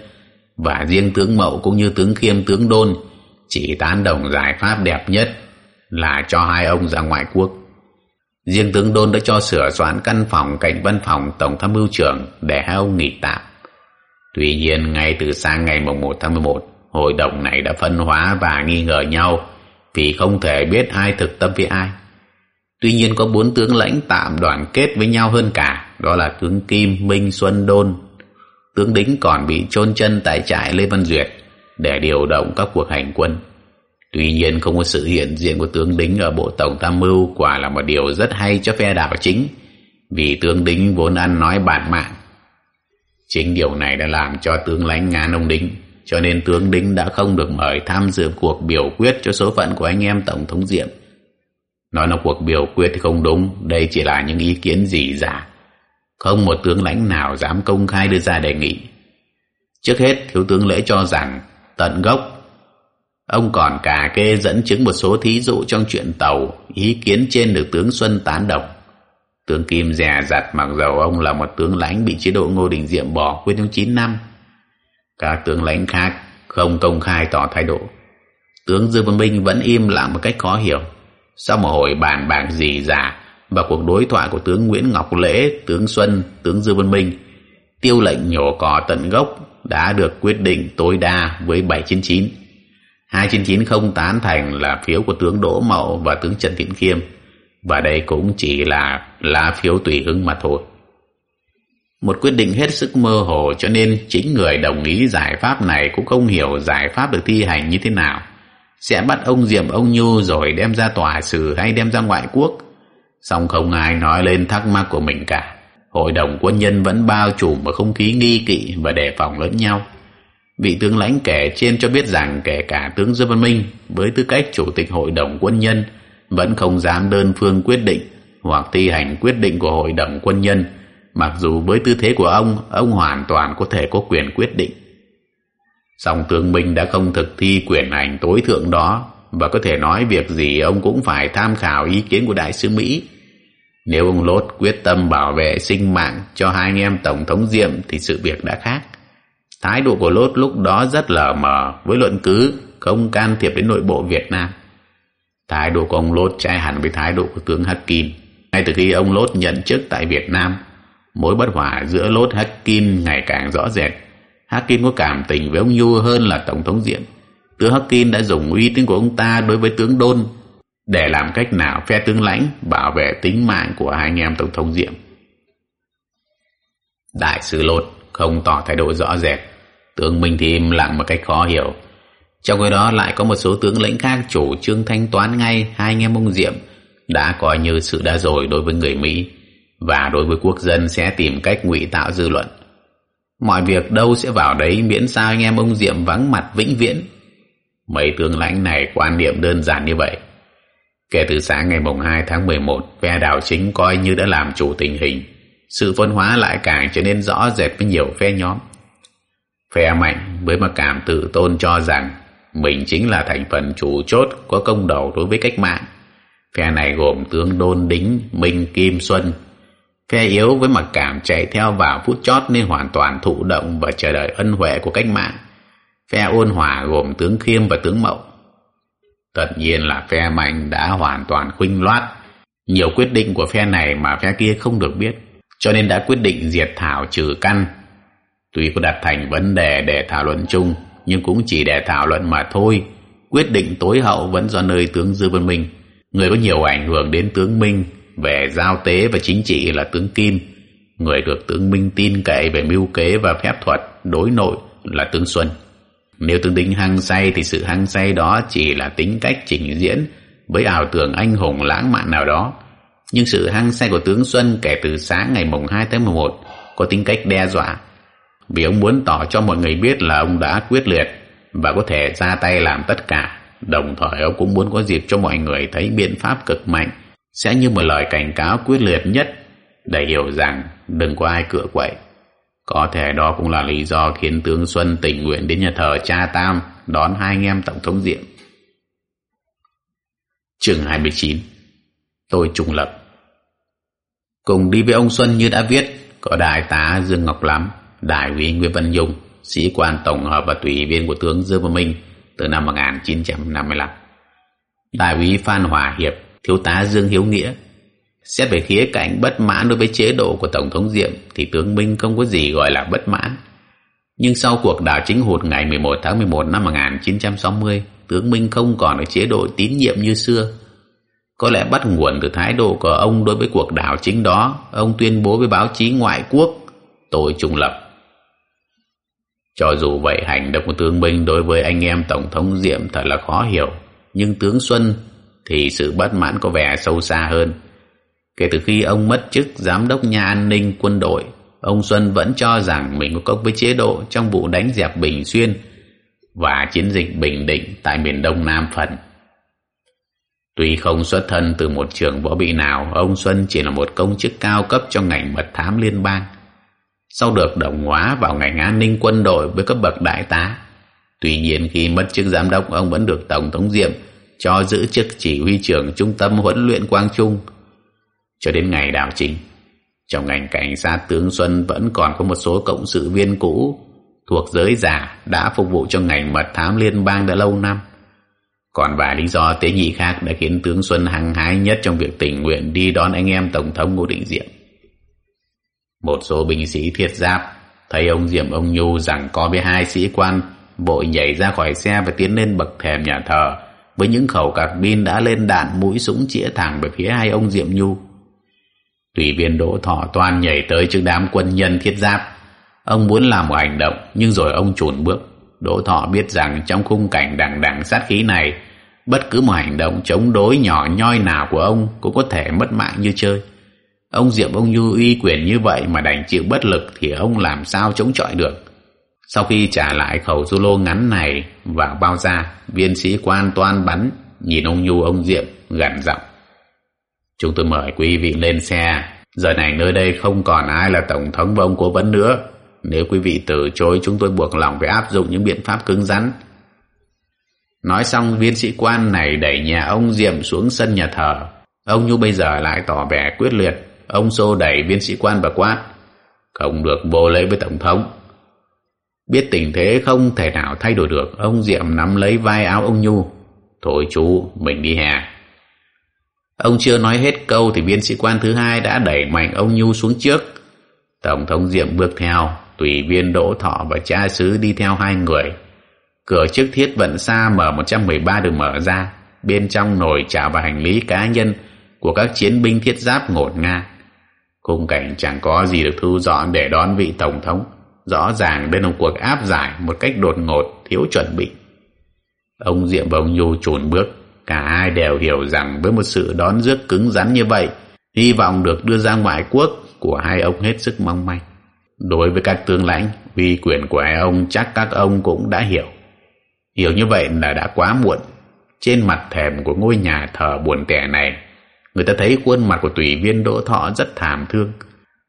và riêng tướng Mậu cũng như tướng Khiêm tướng Đôn chỉ tán đồng giải pháp đẹp nhất là cho hai ông ra ngoại quốc. Riêng tướng Đôn đã cho sửa soạn căn phòng cạnh văn phòng Tổng tham mưu trưởng để hai ông nghỉ tạm. Tuy nhiên, ngay từ sáng ngày 1 tháng 11, hội đồng này đã phân hóa và nghi ngờ nhau vì không thể biết ai thực tâm với ai. Tuy nhiên có bốn tướng lãnh tạm đoàn kết với nhau hơn cả, đó là tướng Kim, Minh, Xuân, Đôn. Tướng Đính còn bị chôn chân tại trại Lê Văn Duyệt để điều động các cuộc hành quân. Tuy nhiên không có sự hiện diện của tướng Đính ở Bộ Tổng Tham mưu quả là một điều rất hay cho phe đảo chính, vì tướng Đính vốn ăn nói bản mạng. Chính điều này đã làm cho tướng lãnh ngán ông Đính, cho nên tướng Đính đã không được mời tham dự cuộc biểu quyết cho số phận của anh em Tổng thống Diệm. Nói là cuộc biểu quyết thì không đúng, đây chỉ là những ý kiến gì giả. Không một tướng lãnh nào dám công khai đưa ra đề nghị. Trước hết, Thiếu tướng Lễ cho rằng tận gốc Ông còn cả kê dẫn chứng một số thí dụ trong chuyện tàu, ý kiến trên được tướng Xuân tán đồng. Tướng Kim dè dặt mặc dầu ông là một tướng lãnh bị chế độ Ngô Đình Diệm bỏ quên trong 9 năm. Các tướng lãnh khác không công khai tỏ thái độ. Tướng Dương Văn Minh vẫn im lặng một cách khó hiểu. Sau một hồi bàn bạc dì dà và cuộc đối thoại của tướng Nguyễn Ngọc Lễ, tướng Xuân, tướng Dương Văn Minh, tiêu lệnh nhổ cỏ tận gốc đã được quyết định tối đa với 799. 299 không tán thành là phiếu của tướng Đỗ Mậu và tướng Trần Thiện Khiêm và đây cũng chỉ là lá phiếu tùy hứng mà thôi. Một quyết định hết sức mơ hồ cho nên chính người đồng ý giải pháp này cũng không hiểu giải pháp được thi hành như thế nào. Sẽ bắt ông Diệm ông Nhu rồi đem ra tòa xử hay đem ra ngoại quốc song không ai nói lên thắc mắc của mình cả. Hội đồng quân nhân vẫn bao trùm một không khí nghi kỵ và đề phòng lẫn nhau. Vị tướng lãnh kể trên cho biết rằng kể cả tướng Dương Văn Minh với tư cách chủ tịch hội đồng quân nhân vẫn không dám đơn phương quyết định hoặc thi hành quyết định của hội đồng quân nhân, mặc dù với tư thế của ông ông hoàn toàn có thể có quyền quyết định song tướng minh đã không thực thi quyền hành tối thượng đó và có thể nói việc gì ông cũng phải tham khảo ý kiến của đại sứ mỹ nếu ông lốt quyết tâm bảo vệ sinh mạng cho hai anh em tổng thống diệm thì sự việc đã khác thái độ của lốt lúc đó rất lờ mờ với luận cứ không can thiệp đến nội bộ việt nam Thái độ của ông Lốt trái hẳn với thái độ của tướng Hakim. Ngay từ khi ông Lốt nhận chức tại Việt Nam, mối bất hòa giữa Lốt Hakim ngày càng rõ rệt. Hakim có cảm tình với ông Nhu hơn là Tổng thống Diệm. Tướng Hakim đã dùng uy tín của ông ta đối với tướng Đôn để làm cách nào phe tướng lãnh bảo vệ tính mạng của hai anh em Tổng thống Diệm. Đại sứ Lốt không tỏ thái độ rõ rệt. Tướng Minh thì im lặng một cách khó hiểu trong khi đó lại có một số tướng lãnh khác chủ trương thanh toán ngay hai anh em ông Diệm đã coi như sự đã rồi đối với người Mỹ và đối với quốc dân sẽ tìm cách ngụy tạo dư luận. Mọi việc đâu sẽ vào đấy miễn sao anh em ông Diệm vắng mặt vĩnh viễn. Mấy tướng lãnh này quan niệm đơn giản như vậy. Kể từ sáng ngày mùng 2 tháng 11, phe đảo chính coi như đã làm chủ tình hình. Sự phân hóa lại càng trở nên rõ rệt với nhiều phe nhóm. Phe mạnh với mặc cảm tự tôn cho rằng mình chính là thành phần chủ chốt có công đầu đối với cách mạng. Phe này gồm tướng Đôn Đính, Minh Kim Xuân. Phe yếu với mặc cảm chạy theo vào phút chót nên hoàn toàn thụ động và chờ đợi ân huệ của cách mạng. Phe ôn hòa gồm tướng Khiêm và tướng Mậu. Tất nhiên là phe mạnh đã hoàn toàn khuynh loát. Nhiều quyết định của phe này mà phe kia không được biết, cho nên đã quyết định diệt thảo trừ căn. Tuy có đặt thành vấn đề để thảo luận chung, nhưng cũng chỉ để thảo luận mà thôi. Quyết định tối hậu vẫn do nơi tướng Dư Văn Minh. Người có nhiều ảnh hưởng đến tướng Minh về giao tế và chính trị là tướng Kim. Người được tướng Minh tin cậy về mưu kế và phép thuật đối nội là tướng Xuân. Nếu tướng tính hăng say thì sự hăng say đó chỉ là tính cách trình diễn với ảo tưởng anh hùng lãng mạn nào đó. Nhưng sự hăng say của tướng Xuân kể từ sáng ngày mùng 2 tới 11 có tính cách đe dọa. Vì ông muốn tỏ cho mọi người biết là ông đã quyết liệt và có thể ra tay làm tất cả. Đồng thời ông cũng muốn có dịp cho mọi người thấy biện pháp cực mạnh sẽ như một lời cảnh cáo quyết liệt nhất để hiểu rằng đừng có ai cựa quậy. Có thể đó cũng là lý do khiến tướng Xuân tình nguyện đến nhà thờ cha Tam đón hai anh em Tổng thống Diệm. Chương 29 Tôi trùng lập Cùng đi với ông Xuân như đã viết có đại tá Dương Ngọc Lắm, đại úy Nguyễn Văn Dung, sĩ quan tổng hợp và tùy viên của tướng Dương Văn Minh từ năm 1955. Đại úy Phan Hòa Hiệp, thiếu tá Dương Hiếu Nghĩa, Xét về khía cạnh bất mãn đối với chế độ của Tổng thống Diệm thì tướng Minh không có gì gọi là bất mãn. Nhưng sau cuộc đảo chính hụt ngày 11 tháng 11 năm 1960, tướng Minh không còn ở chế độ tín nhiệm như xưa. Có lẽ bắt nguồn từ thái độ của ông đối với cuộc đảo chính đó, ông tuyên bố với báo chí ngoại quốc, tôi trung lập. Cho dù vậy hành động của tướng Minh đối với anh em Tổng thống Diệm thật là khó hiểu, nhưng tướng Xuân thì sự bất mãn có vẻ sâu xa hơn. Kể từ khi ông mất chức giám đốc nhà an ninh quân đội, ông Xuân vẫn cho rằng mình có công với chế độ trong vụ đánh dẹp Bình Xuyên và chiến dịch Bình Định tại miền Đông Nam Phần. Tuy không xuất thân từ một trường võ bị nào, ông Xuân chỉ là một công chức cao cấp trong ngành mật thám liên bang. Sau được đồng hóa vào ngành an ninh quân đội với cấp bậc đại tá. Tuy nhiên khi mất chức giám đốc, ông vẫn được Tổng thống Diệm cho giữ chức chỉ huy trưởng trung tâm huấn luyện Quang Trung cho đến ngày đảo chính. Trong ngành cảnh sát tướng Xuân vẫn còn có một số cộng sự viên cũ, thuộc giới giả đã phục vụ cho ngành mật thám liên bang đã lâu năm. Còn vài lý do tế nhị khác đã khiến tướng Xuân hăng hái nhất trong việc tình nguyện đi đón anh em Tổng thống Ngô Định Diệm. Một số binh sĩ thiệt giáp thấy ông Diệm, ông Nhu rằng có với hai sĩ quan, vội nhảy ra khỏi xe và tiến lên bậc thềm nhà thờ với những khẩu cạc pin đã lên đạn mũi súng chĩa thẳng về phía hai ông Diệm Nhu. Tùy viên Đỗ Thọ Toan nhảy tới trước đám quân nhân thiết giáp. Ông muốn làm một hành động, nhưng rồi ông chùn bước. Đỗ Thọ biết rằng trong khung cảnh đằng đằng sát khí này, bất cứ một hành động chống đối nhỏ nhoi nào của ông cũng có thể mất mạng như chơi. Ông Diệm ông Nhu uy quyền như vậy mà đành chịu bất lực thì ông làm sao chống chọi được. Sau khi trả lại khẩu du lô ngắn này vào bao da, viên sĩ quan toan bắn, nhìn ông Nhu ông Diệm gần giọng. Chúng tôi mời quý vị lên xe. Giờ này nơi đây không còn ai là Tổng thống và ông cố vấn nữa. Nếu quý vị từ chối chúng tôi buộc lòng phải áp dụng những biện pháp cứng rắn. Nói xong viên sĩ quan này đẩy nhà ông Diệm xuống sân nhà thờ. Ông Nhu bây giờ lại tỏ vẻ quyết liệt. Ông xô đẩy viên sĩ quan và quát. Không được vô lễ với Tổng thống. Biết tình thế không thể nào thay đổi được, ông Diệm nắm lấy vai áo ông Nhu. Thôi chú, mình đi hè. Ông chưa nói hết câu thì viên sĩ quan thứ hai đã đẩy mạnh ông Nhu xuống trước. Tổng thống Diệm bước theo, tùy viên Đỗ Thọ và cha xứ đi theo hai người. Cửa trước thiết vận xa M113 được mở ra, bên trong nồi chảo và hành lý cá nhân của các chiến binh thiết giáp ngột ngang. Khung cảnh chẳng có gì được thu dọn để đón vị Tổng thống. Rõ ràng đây là cuộc áp giải một cách đột ngột, thiếu chuẩn bị. Ông Diệm và ông Nhu trùn bước Cả hai đều hiểu rằng với một sự đón rước cứng rắn như vậy, hy vọng được đưa ra ngoại quốc của hai ông hết sức mong manh. Đối với các tướng lãnh, uy quyền của hai ông chắc các ông cũng đã hiểu. Hiểu như vậy là đã quá muộn. Trên mặt thềm của ngôi nhà thờ buồn tẻ này, người ta thấy khuôn mặt của tùy viên Đỗ Thọ rất thảm thương.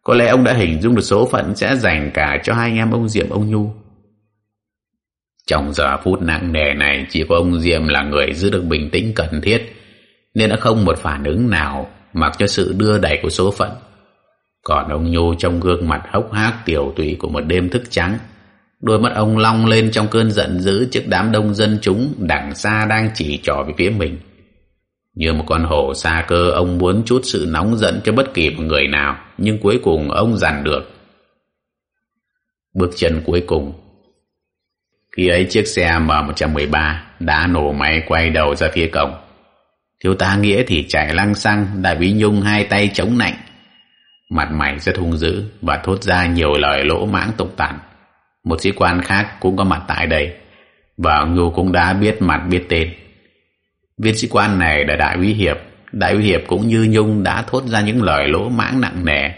Có lẽ ông đã hình dung được số phận sẽ dành cả cho hai anh em ông Diệm ông Nhu. Trong giờ phút nặng nề này chỉ có ông Diêm là người giữ được bình tĩnh cần thiết nên đã không một phản ứng nào mặc cho sự đưa đẩy của số phận. Còn ông Nhu trong gương mặt hốc hác tiểu tụy của một đêm thức trắng. Đôi mắt ông long lên trong cơn giận dữ trước đám đông dân chúng đằng xa đang chỉ trỏ về phía mình. Như một con hổ xa cơ ông muốn chút sự nóng giận cho bất kỳ một người nào, nhưng cuối cùng ông dằn được. Bước chân cuối cùng. Khi ấy chiếc xe M113 đã nổ máy quay đầu ra phía cổng. Thiếu tá Nghĩa thì chạy lăng xăng, đại úy Nhung hai tay chống nạnh. Mặt mày rất hung dữ và thốt ra nhiều lời lỗ mãng tục tản. Một sĩ quan khác cũng có mặt tại đây và ông Nhu cũng đã biết mặt biết tên. Viên sĩ quan này là đại úy Hiệp. Đại úy Hiệp cũng như Nhung đã thốt ra những lời lỗ mãng nặng nề.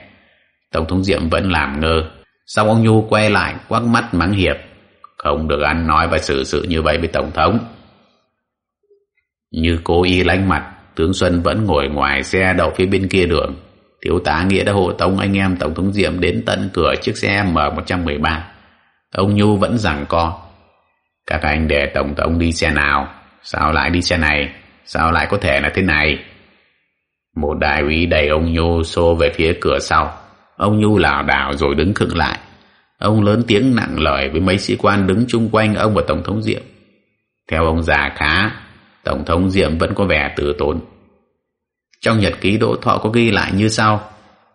Tổng thống Diệm vẫn làm ngơ. Sau ông Nhu quay lại quắc mắt mắng Hiệp. Không được ăn nói và xử sự như vậy với Tổng thống. Như cố ý lánh mặt, tướng Xuân vẫn ngồi ngoài xe đậu phía bên kia đường. Thiếu tá Nghĩa đã hộ tống anh em Tổng thống Diệm đến tận cửa chiếc xe M113. Ông Nhu vẫn rằng co. Các anh để Tổng thống đi xe nào? Sao lại đi xe này? Sao lại có thể là thế này? Một đại úy đẩy ông Nhu xô về phía cửa sau. Ông Nhu lảo đảo rồi đứng khựng lại. Ông lớn tiếng nặng lời với mấy sĩ quan đứng chung quanh ông và Tổng thống Diệm. Theo ông già khá, Tổng thống Diệm vẫn có vẻ từ tốn. Trong nhật ký Đỗ Thọ có ghi lại như sau.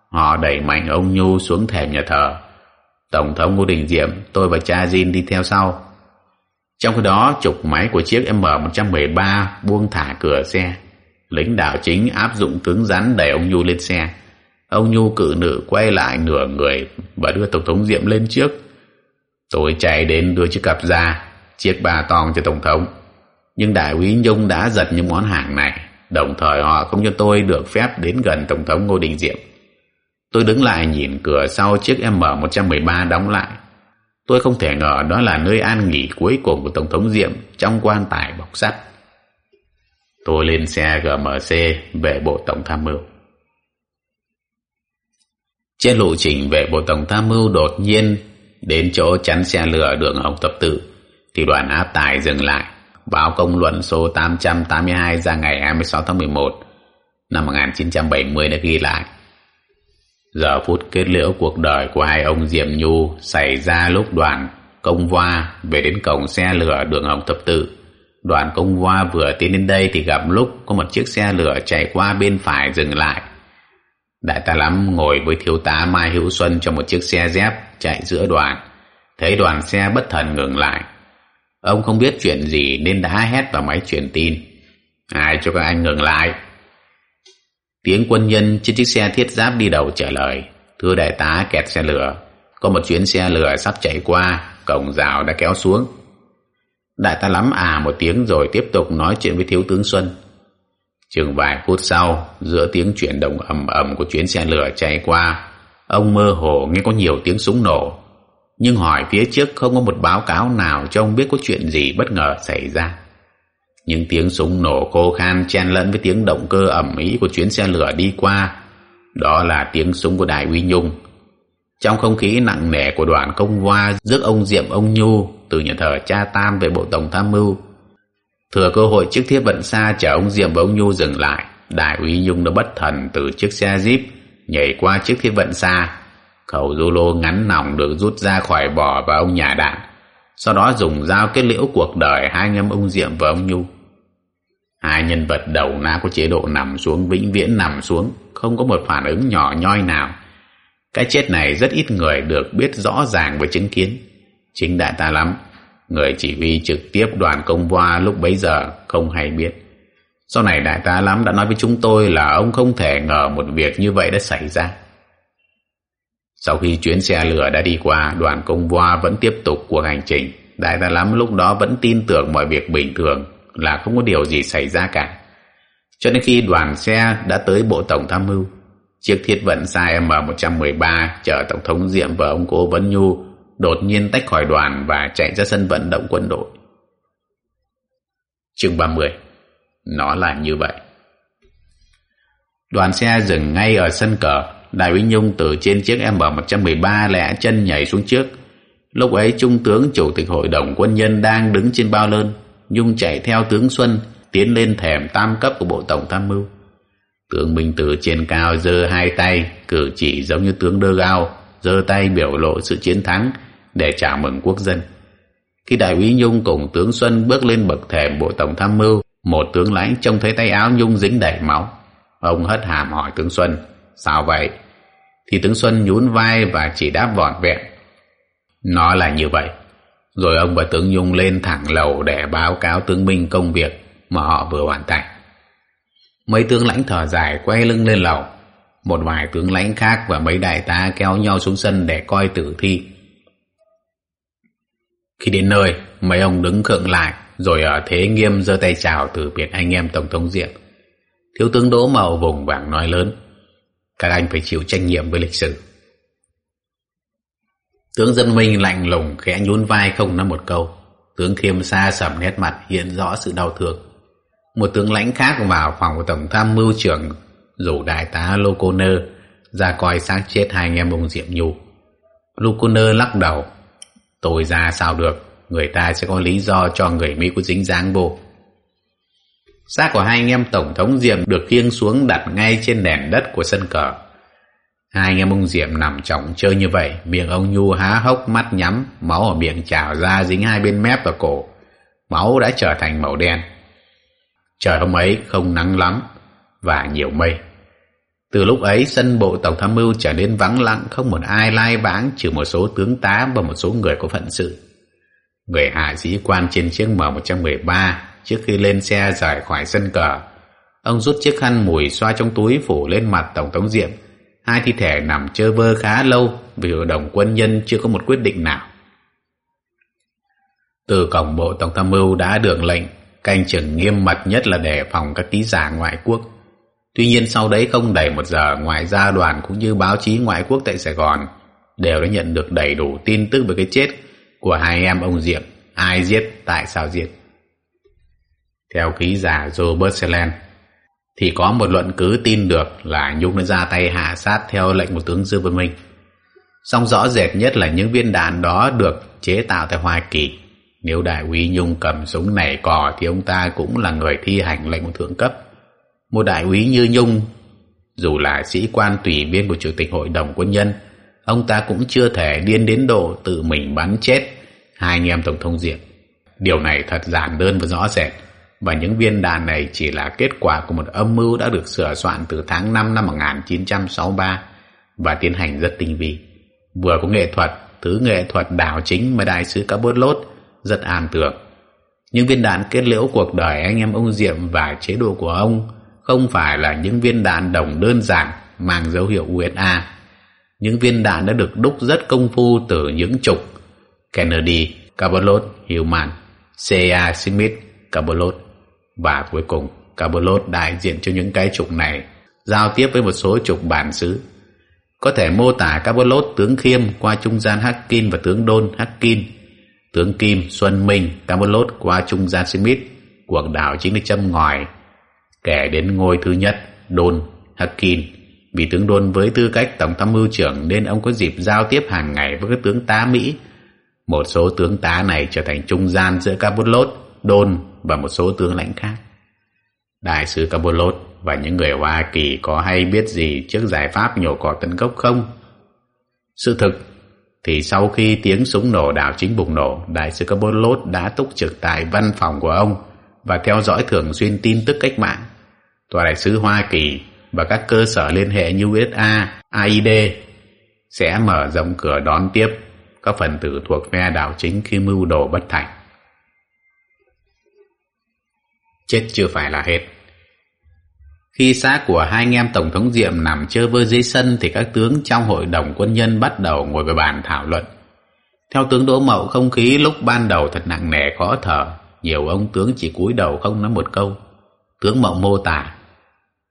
Họ đẩy mạnh ông Nhu xuống thềm nhà thờ. Tổng thống Ngô Đình Diệm, tôi và cha Jin đi theo sau. Trong khi đó, trục máy của chiếc M113 buông thả cửa xe. Lính đảo chính áp dụng cứng rắn đẩy ông Nhu lên xe. Ông Nhu cự nữ quay lại nửa người và đưa Tổng thống Diệm lên trước. Tôi chạy đến đưa chiếc cặp ra, chiếc bà tòng cho Tổng thống. Nhưng đại úy Nhung đã giật những món hàng này, đồng thời họ không cho tôi được phép đến gần Tổng thống Ngô Đình Diệm. Tôi đứng lại nhìn cửa sau chiếc M113 đóng lại. Tôi không thể ngờ đó là nơi an nghỉ cuối cùng của Tổng thống Diệm trong quan tài bọc sắt. Tôi lên xe GMC về Bộ Tổng Tham mưu. Trên lộ trình về Bộ Tổng Tham mưu đột nhiên đến chỗ chắn xe lửa đường Hồng Tập Tự, thì đoàn áp tải dừng lại. Báo công luận số 882 ra ngày 26 tháng 11 năm 1970 đã ghi lại. Giờ phút kết liễu cuộc đời của hai ông Diệm Nhu xảy ra lúc đoàn công voa về đến cổng xe lửa đường Hồng Thập Tự. Đoàn công voa vừa tiến đến đây thì gặp lúc có một chiếc xe lửa chạy qua bên phải dừng lại. Đại tá lắm ngồi với thiếu tá Mai Hữu Xuân trong một chiếc xe dép chạy giữa đoàn. Thấy đoàn xe bất thần ngừng lại. Ông không biết chuyện gì nên đã hét vào máy truyền tin. Ai cho các anh ngừng lại? Tiếng quân nhân trên chiếc xe thiết giáp đi đầu trả lời. Thưa đại tá kẹt xe lửa. Có một chuyến xe lửa sắp chạy qua, cổng rào đã kéo xuống. Đại tá lắm à một tiếng rồi tiếp tục nói chuyện với thiếu tướng Xuân. Chừng vài phút sau, giữa tiếng chuyển động ầm ầm của chuyến xe lửa chạy qua, ông mơ hồ nghe có nhiều tiếng súng nổ. Nhưng hỏi phía trước không có một báo cáo nào cho ông biết có chuyện gì bất ngờ xảy ra. Những tiếng súng nổ khô khan chen lẫn với tiếng động cơ ẩm ý của chuyến xe lửa đi qua. Đó là tiếng súng của Đại úy Nhung. Trong không khí nặng nề của đoàn công hoa rước ông Diệm ông Nhu từ nhà thờ Cha Tam về Bộ Tổng Tham mưu. Thừa cơ hội chiếc thiết vận xa chở ông Diệm và ông Nhu dừng lại. Đại úy Nhung đã bất thần từ chiếc xe Jeep nhảy qua chiếc thiết vận xa. Khẩu Zulu ngắn nòng được rút ra khỏi bỏ vào ông nhà đạn. Sau đó dùng dao kết liễu cuộc đời hai anh em ông Diệm và ông Nhu. Hai nhân vật đầu na có chế độ nằm xuống vĩnh viễn nằm xuống, không có một phản ứng nhỏ nhoi nào. Cái chết này rất ít người được biết rõ ràng và chứng kiến. Chính đại ta lắm, người chỉ huy trực tiếp đoàn công voa lúc bấy giờ không hay biết. Sau này đại tá lắm đã nói với chúng tôi là ông không thể ngờ một việc như vậy đã xảy ra. Sau khi chuyến xe lửa đã đi qua, đoàn công voa vẫn tiếp tục cuộc hành trình. Đại tá lắm lúc đó vẫn tin tưởng mọi việc bình thường là không có điều gì xảy ra cả. Cho đến khi đoàn xe đã tới Bộ Tổng Tham mưu, chiếc thiết vận sai M113 chở Tổng thống Diệm và ông Cố Vấn Nhu đột nhiên tách khỏi đoàn và chạy ra sân vận động quân đội. Chương 30 Nó là như vậy. Đoàn xe dừng ngay ở sân cờ, Đại úy Nhung từ trên chiếc M113 lẽ chân nhảy xuống trước. Lúc ấy Trung tướng Chủ tịch Hội đồng Quân nhân đang đứng trên bao lơn, Nhung chạy theo tướng Xuân tiến lên thềm tam cấp của Bộ Tổng Tham mưu. Tướng Minh từ trên cao giơ hai tay, cử chỉ giống như tướng đơ gao, giơ tay biểu lộ sự chiến thắng để chào mừng quốc dân. Khi đại úy Nhung cùng tướng Xuân bước lên bậc thềm bộ tổng tham mưu, một tướng lãnh trông thấy tay áo Nhung dính đầy máu. Ông hất hàm hỏi tướng Xuân, sao vậy? Thì tướng Xuân nhún vai và chỉ đáp vọn vẹn. Nó là như vậy. Rồi ông và tướng Nhung lên thẳng lầu để báo cáo tướng Minh công việc mà họ vừa hoàn thành. Mấy tướng lãnh thở dài quay lưng lên lầu. Một vài tướng lãnh khác và mấy đại tá kéo nhau xuống sân để coi tử thi. Khi đến nơi, mấy ông đứng khựng lại, rồi ở thế nghiêm giơ tay chào từ biệt anh em Tổng thống Diệm. Thiếu tướng Đỗ Mậu vùng vàng nói lớn, các anh phải chịu trách nhiệm với lịch sử. Tướng Dân Minh lạnh lùng khẽ nhún vai không nói một câu. Tướng Khiêm xa sầm nét mặt hiện rõ sự đau thương. Một tướng lãnh khác vào phòng của Tổng tham mưu trưởng rủ đại tá Loconer ra coi xác chết hai anh em ông Diệm Nhu. Loconer lắc đầu. Tôi ra sao được, người ta sẽ có lý do cho người Mỹ có dính dáng vô. Xác của hai anh em Tổng thống Diệm được khiêng xuống đặt ngay trên nền đất của sân cờ. Hai anh em ông Diệm nằm trọng chơi như vậy, miệng ông Nhu há hốc mắt nhắm, máu ở miệng trào ra dính hai bên mép và cổ. Máu đã trở thành màu đen. Trời hôm ấy không nắng lắm và nhiều mây. Từ lúc ấy, sân bộ Tổng tham mưu trở nên vắng lặng, không một ai lai vãng trừ một số tướng tá và một số người có phận sự. Người hạ sĩ quan trên chiếc M113 trước khi lên xe rời khỏi sân cờ. Ông rút chiếc khăn mùi xoa trong túi phủ lên mặt Tổng thống Diệm. Hai thi thể nằm chơ vơ khá lâu vì hội đồng quân nhân chưa có một quyết định nào. Từ cổng bộ Tổng tham mưu đã được lệnh canh chừng nghiêm mật nhất là đề phòng các ký giả ngoại quốc. Tuy nhiên sau đấy không đầy một giờ ngoại ra đoàn cũng như báo chí ngoại quốc tại Sài Gòn đều đã nhận được đầy đủ tin tức về cái chết của hai em ông Diệm, ai giết, tại sao giết. Theo ký giả Robert Selen, thì có một luận cứ tin được là Nhung đã ra tay hạ sát theo lệnh của tướng Dương Văn Minh. Song rõ rệt nhất là những viên đạn đó được chế tạo tại Hoa Kỳ. Nếu đại úy Nhung cầm súng nảy cò thì ông ta cũng là người thi hành lệnh của thượng cấp. Một đại úy như Nhung, dù là sĩ quan tùy viên của Chủ tịch Hội đồng Quân nhân, ông ta cũng chưa thể điên đến độ tự mình bắn chết hai anh em Tổng thống Diệm. Điều này thật giản đơn và rõ rệt, và những viên đạn này chỉ là kết quả của một âm mưu đã được sửa soạn từ tháng 5 năm 1963 và tiến hành rất tinh vi. Vừa có nghệ thuật, thứ nghệ thuật đảo chính mà đại sứ Cabot rất an tưởng. Những viên đạn kết liễu cuộc đời anh em ông Diệm và chế độ của ông không phải là những viên đạn đồng đơn giản mang dấu hiệu USA. Những viên đạn đã được đúc rất công phu từ những trục Kennedy, Cabalot, Hillman, C.A. Smith, Cabalot và cuối cùng Cabalot đại diện cho những cái trục này giao tiếp với một số trục bản xứ. Có thể mô tả Cabalot tướng Khiêm qua trung gian Hackin và tướng Đôn Hackin, tướng Kim Xuân Minh Cabalot qua trung gian Smith, cuộc đảo chính là châm ngòi kể đến ngôi thứ nhất Đôn Hackin vì tướng Đôn với tư cách tổng tham mưu trưởng nên ông có dịp giao tiếp hàng ngày với các tướng tá Mỹ một số tướng tá này trở thành trung gian giữa Cabot Đôn và một số tướng lãnh khác. Đại sứ Cabot và những người Hoa Kỳ có hay biết gì trước giải pháp nhổ cỏ tận gốc không? Sự thực thì sau khi tiếng súng nổ đảo chính bùng nổ, đại sứ Cabot đã túc trực tại văn phòng của ông và theo dõi thường xuyên tin tức cách mạng. Tòa đại sứ Hoa Kỳ và các cơ sở liên hệ như USA, AID sẽ mở rộng cửa đón tiếp các phần tử thuộc phe đảo chính khi mưu đồ bất thành. Chết chưa phải là hết. Khi xác của hai anh em Tổng thống Diệm nằm chơi vơi dưới sân thì các tướng trong hội đồng quân nhân bắt đầu ngồi vào bàn thảo luận. Theo tướng Đỗ Mậu không khí lúc ban đầu thật nặng nề khó thở, nhiều ông tướng chỉ cúi đầu không nói một câu. Tướng Mậu mô tả,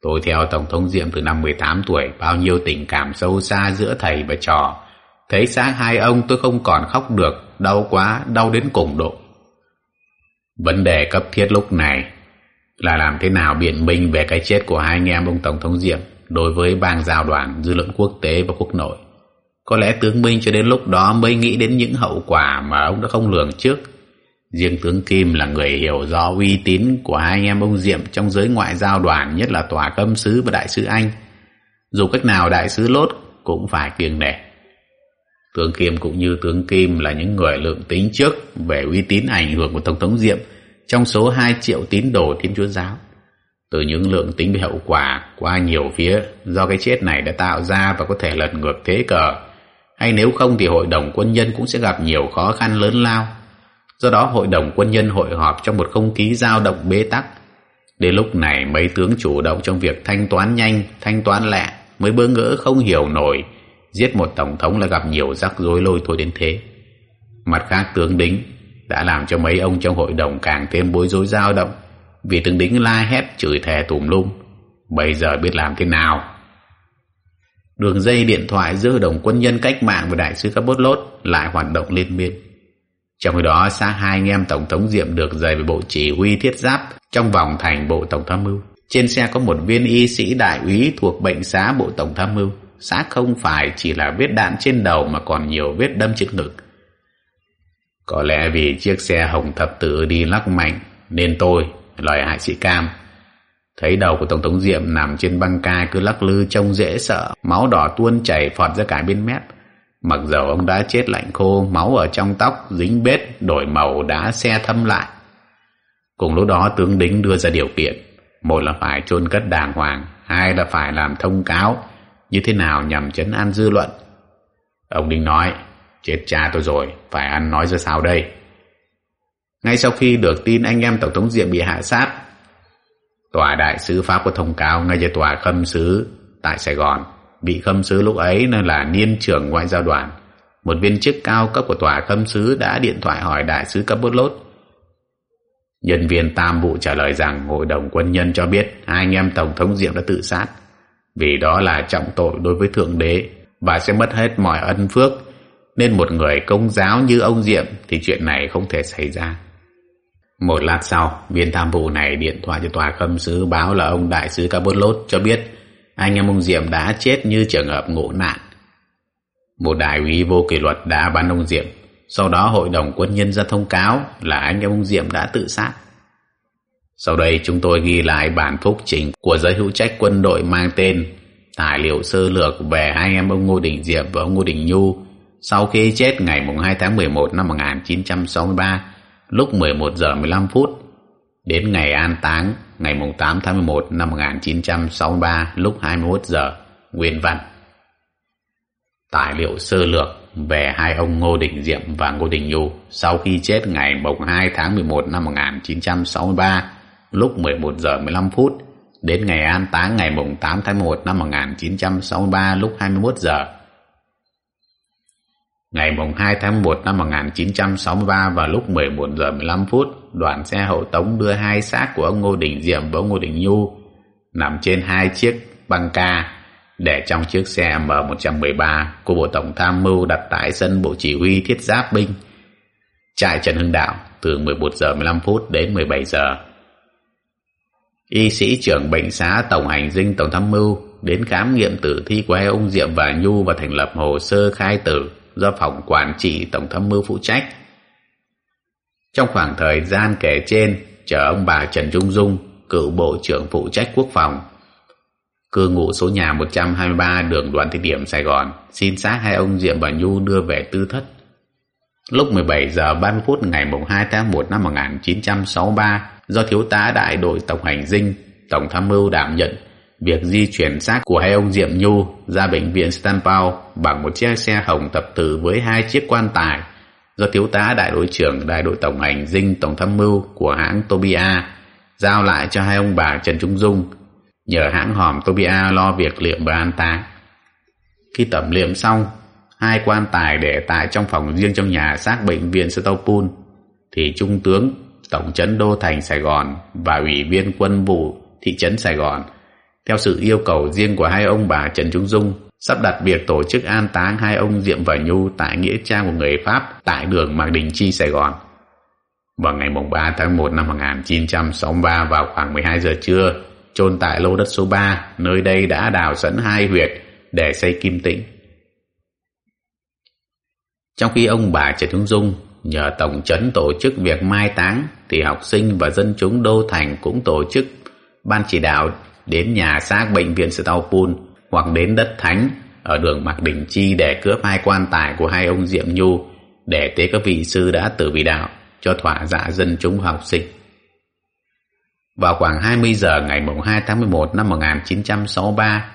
tôi theo Tổng thống Diệm từ năm 18 tuổi, bao nhiêu tình cảm sâu xa giữa thầy và trò, Thấy xác hai ông tôi không còn khóc được, đau quá, đau đến cùng độ. Vấn đề cấp thiết lúc này là làm thế nào biện minh về cái chết của hai anh em ông Tổng thống Diệm đối với bang giao đoàn, dư luận quốc tế và quốc nội. Có lẽ tướng Minh cho đến lúc đó mới nghĩ đến những hậu quả mà ông đã không lường trước. Riêng tướng Kim là người hiểu rõ uy tín của hai anh em ông Diệm trong giới ngoại giao đoàn nhất là tòa câm sứ và đại sứ Anh. Dù cách nào đại sứ Lốt cũng phải kiêng nể. Tướng Kim cũng như tướng Kim là những người lượng tính trước về uy tín ảnh hưởng của Tổng thống Diệm trong số 2 triệu tín đồ Thiên Chúa Giáo. Từ những lượng tính về hậu quả qua nhiều phía do cái chết này đã tạo ra và có thể lật ngược thế cờ, hay nếu không thì hội đồng quân nhân cũng sẽ gặp nhiều khó khăn lớn lao. Do đó hội đồng quân nhân hội họp trong một không khí dao động bế tắc. Đến lúc này mấy tướng chủ động trong việc thanh toán nhanh, thanh toán lẹ mới bơ ngỡ không hiểu nổi giết một tổng thống là gặp nhiều rắc rối lôi thôi đến thế. Mặt khác tướng đính đã làm cho mấy ông trong hội đồng càng thêm bối rối dao động vì tướng đính la hét chửi thề tùm lum. Bây giờ biết làm thế nào? Đường dây điện thoại giữa hội đồng quân nhân cách mạng và đại sứ các bốt lốt lại hoạt động liên miên. Trong khi đó, xa hai anh em Tổng thống Diệm được dời về bộ chỉ huy thiết giáp trong vòng thành bộ Tổng tham mưu. Trên xe có một viên y sĩ đại úy thuộc bệnh xá bộ Tổng tham mưu. Xác không phải chỉ là vết đạn trên đầu mà còn nhiều vết đâm trên ngực. Có lẽ vì chiếc xe hồng thập tử đi lắc mạnh nên tôi, loài hại sĩ Cam, thấy đầu của Tổng thống Diệm nằm trên băng ca cứ lắc lư trông dễ sợ, máu đỏ tuôn chảy phọt ra cả bên mép. Mặc dầu ông đã chết lạnh khô, máu ở trong tóc dính bết, đổi màu đã xe thâm lại. Cùng lúc đó tướng đính đưa ra điều kiện. Một là phải chôn cất đàng hoàng, hai là phải làm thông cáo như thế nào nhằm chấn an dư luận. Ông Đính nói, chết cha tôi rồi, phải ăn nói ra sao đây? Ngay sau khi được tin anh em Tổng thống Diệm bị hạ sát, tòa đại sứ Pháp có thông cáo ngay cho tòa khâm sứ tại Sài Gòn Vị khâm sứ lúc ấy là niên trưởng ngoại giao đoàn. Một viên chức cao cấp của tòa khâm sứ đã điện thoại hỏi đại sứ cấp lốt. Nhân viên tam vụ trả lời rằng hội đồng quân nhân cho biết hai anh em Tổng thống Diệm đã tự sát. Vì đó là trọng tội đối với Thượng Đế và sẽ mất hết mọi ân phước. Nên một người công giáo như ông Diệm thì chuyện này không thể xảy ra. Một lát sau, viên tham vụ này điện thoại cho tòa khâm sứ báo là ông đại sứ Cabot cho biết anh em ông Diệm đã chết như trường hợp ngộ nạn. Một đại úy vô kỷ luật đã bắn ông Diệm, sau đó hội đồng quân nhân ra thông cáo là anh em ông Diệm đã tự sát. Sau đây chúng tôi ghi lại bản phúc trình của giới hữu trách quân đội mang tên tài liệu sơ lược về hai em ông Ngô Đình Diệm và ông Ngô Đình Nhu sau khi chết ngày 2 tháng 11 năm 1963 lúc 11 giờ 15 phút đến ngày an táng ngày 8 tháng 11 năm 1963 lúc 21 giờ, nguyên văn. Tài liệu sơ lược về hai ông Ngô Đình Diệm và Ngô Đình Nhu sau khi chết ngày 2 tháng 11 năm 1963 lúc 11 giờ 15 phút đến ngày an táng ngày 8 tháng 1 năm 1963 lúc 21 giờ. Ngày 2 tháng 1 năm 1963 vào lúc 11 giờ 15 phút, đoàn xe hậu tống đưa hai xác của ông Ngô Đình Diệm và ông Ngô Đình Nhu nằm trên hai chiếc băng ca để trong chiếc xe M113 của Bộ Tổng Tham mưu đặt tại sân Bộ Chỉ huy Thiết Giáp Binh, trại Trần Hưng Đạo từ 11 giờ 15 phút đến 17 giờ. Y sĩ trưởng bệnh xá Tổng hành dinh Tổng Tham mưu đến khám nghiệm tử thi của hai ông Diệm và Nhu và thành lập hồ sơ khai tử do phòng quản trị Tổng tham mưu phụ trách. Trong khoảng thời gian kể trên, chờ ông bà Trần Trung Dung, cựu Bộ trưởng phụ trách quốc phòng, cư ngụ số nhà 123 đường Đoàn Thị Điểm, Sài Gòn, xin xác hai ông Diệm và Nhu đưa về tư thất. Lúc 17 giờ 30 phút ngày 2 tháng 1 năm 1963, do thiếu tá đại đội tổng hành dinh, tổng tham mưu đảm nhận việc di chuyển xác của hai ông Diệm Nhu ra bệnh viện Stanpao bằng một chiếc xe hồng tập tử với hai chiếc quan tài do thiếu tá đại đội trưởng đại đội tổng hành dinh tổng tham mưu của hãng Tobia giao lại cho hai ông bà Trần Trung Dung nhờ hãng hòm Tobia lo việc liệm và an táng. Khi tẩm liệm xong, hai quan tài để tại trong phòng riêng trong nhà xác bệnh viện Stopul thì Trung tướng Tổng trấn Đô Thành Sài Gòn và Ủy viên quân vụ thị trấn Sài Gòn theo sự yêu cầu riêng của hai ông bà Trần Trung Dung, sắp đặt việc tổ chức an táng hai ông Diệm và Nhu tại Nghĩa Trang của người Pháp tại đường Mạc Đình Chi, Sài Gòn. Vào ngày 3 tháng 1 năm 1963 vào khoảng 12 giờ trưa, chôn tại lô đất số 3, nơi đây đã đào sẵn hai huyệt để xây kim tĩnh. Trong khi ông bà Trần Trung Dung nhờ tổng trấn tổ chức việc mai táng thì học sinh và dân chúng đô thành cũng tổ chức ban chỉ đạo đến nhà xác bệnh viện Staupol hoặc đến đất thánh ở đường Mạc Đình Chi để cướp hai quan tài của hai ông Diệm Nhu để tế các vị sư đã tử vì đạo cho thỏa dạ dân chúng học sinh. Vào khoảng 20 giờ ngày 2 tháng 11 năm 1963,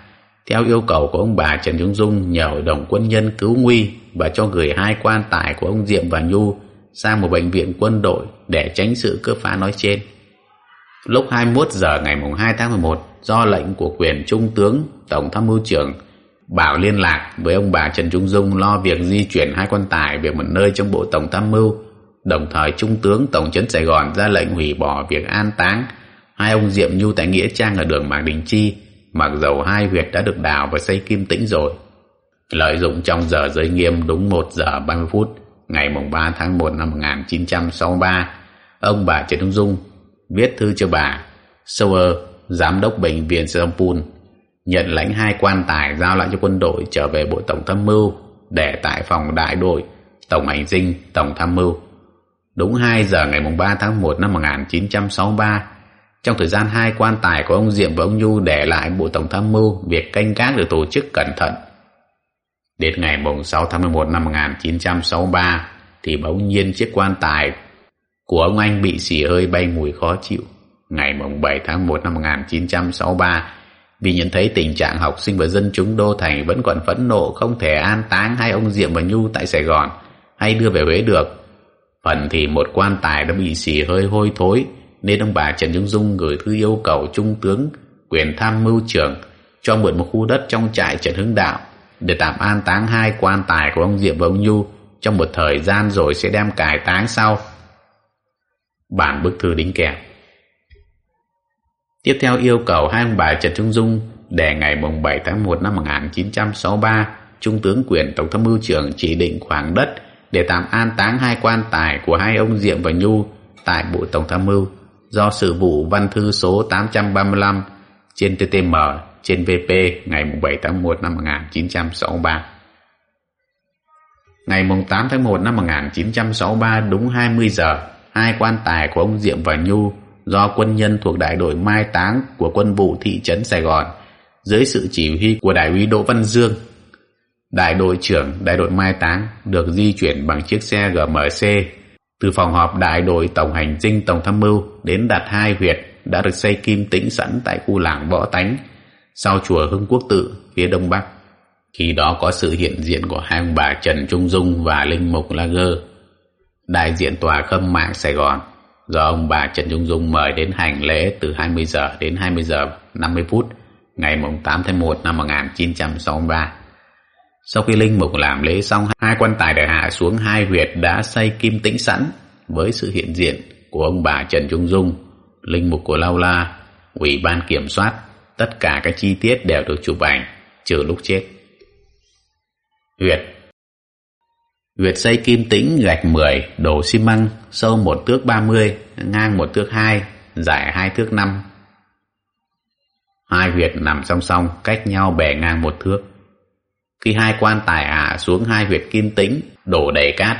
theo yêu cầu của ông bà Trần Trung Dung nhờ hội đồng quân nhân cứu nguy và cho gửi hai quan tài của ông Diệm và Nhu sang một bệnh viện quân đội để tránh sự cướp phá nói trên. Lúc 21 giờ ngày 2 tháng 11, do lệnh của quyền Trung tướng Tổng tham mưu trưởng bảo liên lạc với ông bà Trần Trung Dung lo việc di chuyển hai quan tài về một nơi trong bộ Tổng tham mưu, đồng thời Trung tướng Tổng trấn Sài Gòn ra lệnh hủy bỏ việc an táng hai ông Diệm Nhu tại Nghĩa Trang ở đường Mạc Đình Chi, mặc dầu hai huyệt đã được đào và xây kim tĩnh rồi. Lợi dụng trong giờ giới nghiêm đúng 1 giờ 30 phút, ngày 3 tháng 1 năm 1963, ông bà Trần Trung Dung viết thư cho bà Sauer, giám đốc bệnh viện Serampul, nhận lãnh hai quan tài giao lại cho quân đội trở về Bộ Tổng tham mưu để tại phòng đại đội Tổng hành dinh Tổng tham mưu. Đúng 2 giờ ngày 3 tháng 1 năm 1963, trong thời gian hai quan tài của ông Diệm và ông Nhu để lại Bộ Tổng tham mưu việc canh gác được tổ chức cẩn thận. Đến ngày 6 tháng 11 năm 1963 thì bỗng nhiên chiếc quan tài của ông anh bị xì hơi bay mùi khó chịu. Ngày 7 tháng 1 năm 1963 vì nhận thấy tình trạng học sinh và dân chúng đô thành vẫn còn phẫn nộ, không thể an táng hai ông Diệm và Nhu tại Sài Gòn, hay đưa về Huế được. Phần thì một quan tài đã bị xì hơi hôi thối, nên ông bà Trần Dung Dung gửi thư yêu cầu Trung tướng quyền tham mưu trưởng cho mượn một khu đất trong trại Trần Hưng Đạo để tạm an táng hai quan tài của ông Diệm và ông Nhu trong một thời gian rồi sẽ đem cải táng sau. Bản bức thư đính kèm Tiếp theo yêu cầu hai ông bà Trần Trung Dung để ngày 7 tháng 1 năm 1963 Trung tướng quyền Tổng tham mưu trưởng chỉ định khoảng đất để tạm an táng hai quan tài của hai ông Diệm và Nhu tại Bộ Tổng tham mưu do sự vụ văn thư số 835 trên TTM trên VP ngày 7 tháng 1 năm 1963. Ngày 8 tháng 1 năm 1963 đúng 20 giờ, hai quan tài của ông Diệm và Nhu do quân nhân thuộc đại đội mai táng của quân vụ thị trấn Sài Gòn dưới sự chỉ huy của đại úy Đỗ Văn Dương. Đại đội trưởng đại đội mai táng được di chuyển bằng chiếc xe GMC từ phòng họp đại đội tổng hành dinh tổng tham mưu đến đặt hai huyệt đã được xây kim tĩnh sẵn tại khu làng Võ Tánh sau chùa Hưng Quốc Tự phía đông bắc. Khi đó có sự hiện diện của hai ông bà Trần Trung Dung và Linh Mục Lager, đại diện tòa khâm mạng Sài Gòn do ông bà Trần Trung Dung mời đến hành lễ từ 20 giờ đến 20 giờ 50 phút ngày 8 tháng 1 năm 1963. Sau khi Linh Mục làm lễ xong, hai quan tài được hạ xuống hai huyệt đã xây kim tĩnh sẵn với sự hiện diện của ông bà Trần Trung Dung, Linh Mục của Lao La, Ủy ban Kiểm soát. Tất cả các chi tiết đều được chụp ảnh, trừ lúc chết. Huyệt việt xây kim tĩnh gạch 10, đổ xi măng, sâu một thước 30, ngang một thước 2, dài hai thước 5. Hai huyệt nằm song song, cách nhau bề ngang một thước. Khi hai quan tài hạ xuống hai huyệt kim tĩnh, đổ đầy cát,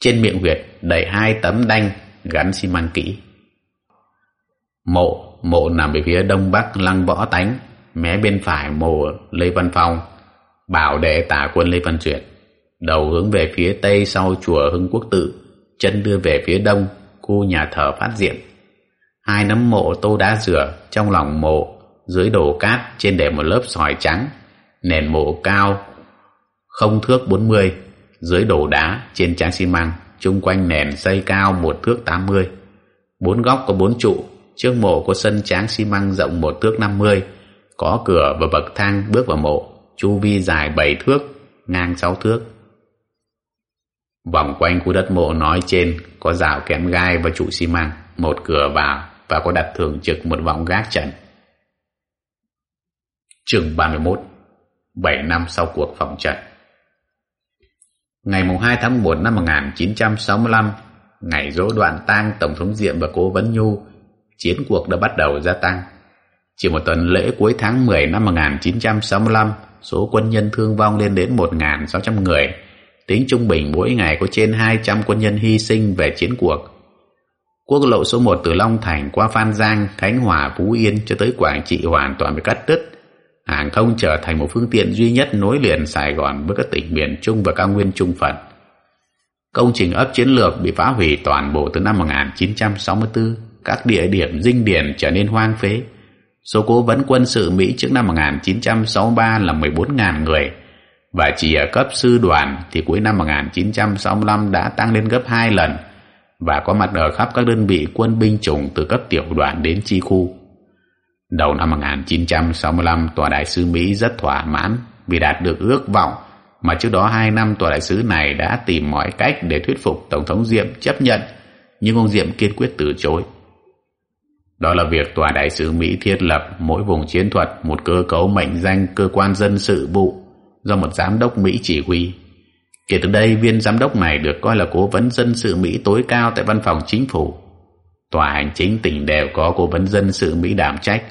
trên miệng huyệt đầy hai tấm đanh gắn xi măng kỹ. Mộ, mộ nằm về phía đông bắc lăng võ tánh, mé bên phải mộ Lê Văn Phong, bảo đệ tả quân Lê Văn Duyệt. Đầu hướng về phía tây sau chùa Hưng Quốc Tự, chân đưa về phía đông, khu nhà thờ phát diện. Hai nấm mộ tô đá rửa, trong lòng mộ, dưới đổ cát trên để một lớp sỏi trắng, nền mộ cao không thước 40, dưới đổ đá trên tráng xi măng, chung quanh nền xây cao một thước 80. Bốn góc có bốn trụ, trước mộ có sân tráng xi măng rộng một thước 50, có cửa và bậc thang bước vào mộ, chu vi dài 7 thước, ngang 6 thước. Vòng quanh khu đất mộ nói trên có rào kém gai và trụ xi măng, một cửa vào và có đặt thường trực một vòng gác trần. Trường 31 7 năm sau cuộc phòng trận Ngày 2 tháng 1 năm 1965, ngày dỗ đoạn tang Tổng thống Diệm và Cố Vấn Nhu, chiến cuộc đã bắt đầu gia tăng. Chỉ một tuần lễ cuối tháng 10 năm 1965, số quân nhân thương vong lên đến 1.600 người, tính trung bình mỗi ngày có trên 200 quân nhân hy sinh về chiến cuộc. Quốc lộ số 1 từ Long Thành qua Phan Giang, Khánh Hòa, Phú Yên cho tới Quảng Trị hoàn toàn bị cắt đứt. Hàng không trở thành một phương tiện duy nhất nối liền Sài Gòn với các tỉnh miền Trung và cao nguyên Trung Phận. Công trình ấp chiến lược bị phá hủy toàn bộ từ năm 1964, các địa điểm dinh điển trở nên hoang phế. Số cố vấn quân sự Mỹ trước năm 1963 là 14.000 người, và chỉ ở cấp sư đoàn thì cuối năm 1965 đã tăng lên gấp 2 lần và có mặt ở khắp các đơn vị quân binh chủng từ cấp tiểu đoàn đến chi khu. Đầu năm 1965, Tòa Đại sứ Mỹ rất thỏa mãn vì đạt được ước vọng mà trước đó hai năm Tòa Đại sứ này đã tìm mọi cách để thuyết phục Tổng thống Diệm chấp nhận, nhưng ông Diệm kiên quyết từ chối. Đó là việc Tòa Đại sứ Mỹ thiết lập mỗi vùng chiến thuật một cơ cấu mệnh danh cơ quan dân sự vụ do một giám đốc Mỹ chỉ huy. Kể từ đây, viên giám đốc này được coi là cố vấn dân sự Mỹ tối cao tại văn phòng chính phủ. Tòa hành chính tỉnh đều có cố vấn dân sự Mỹ đảm trách,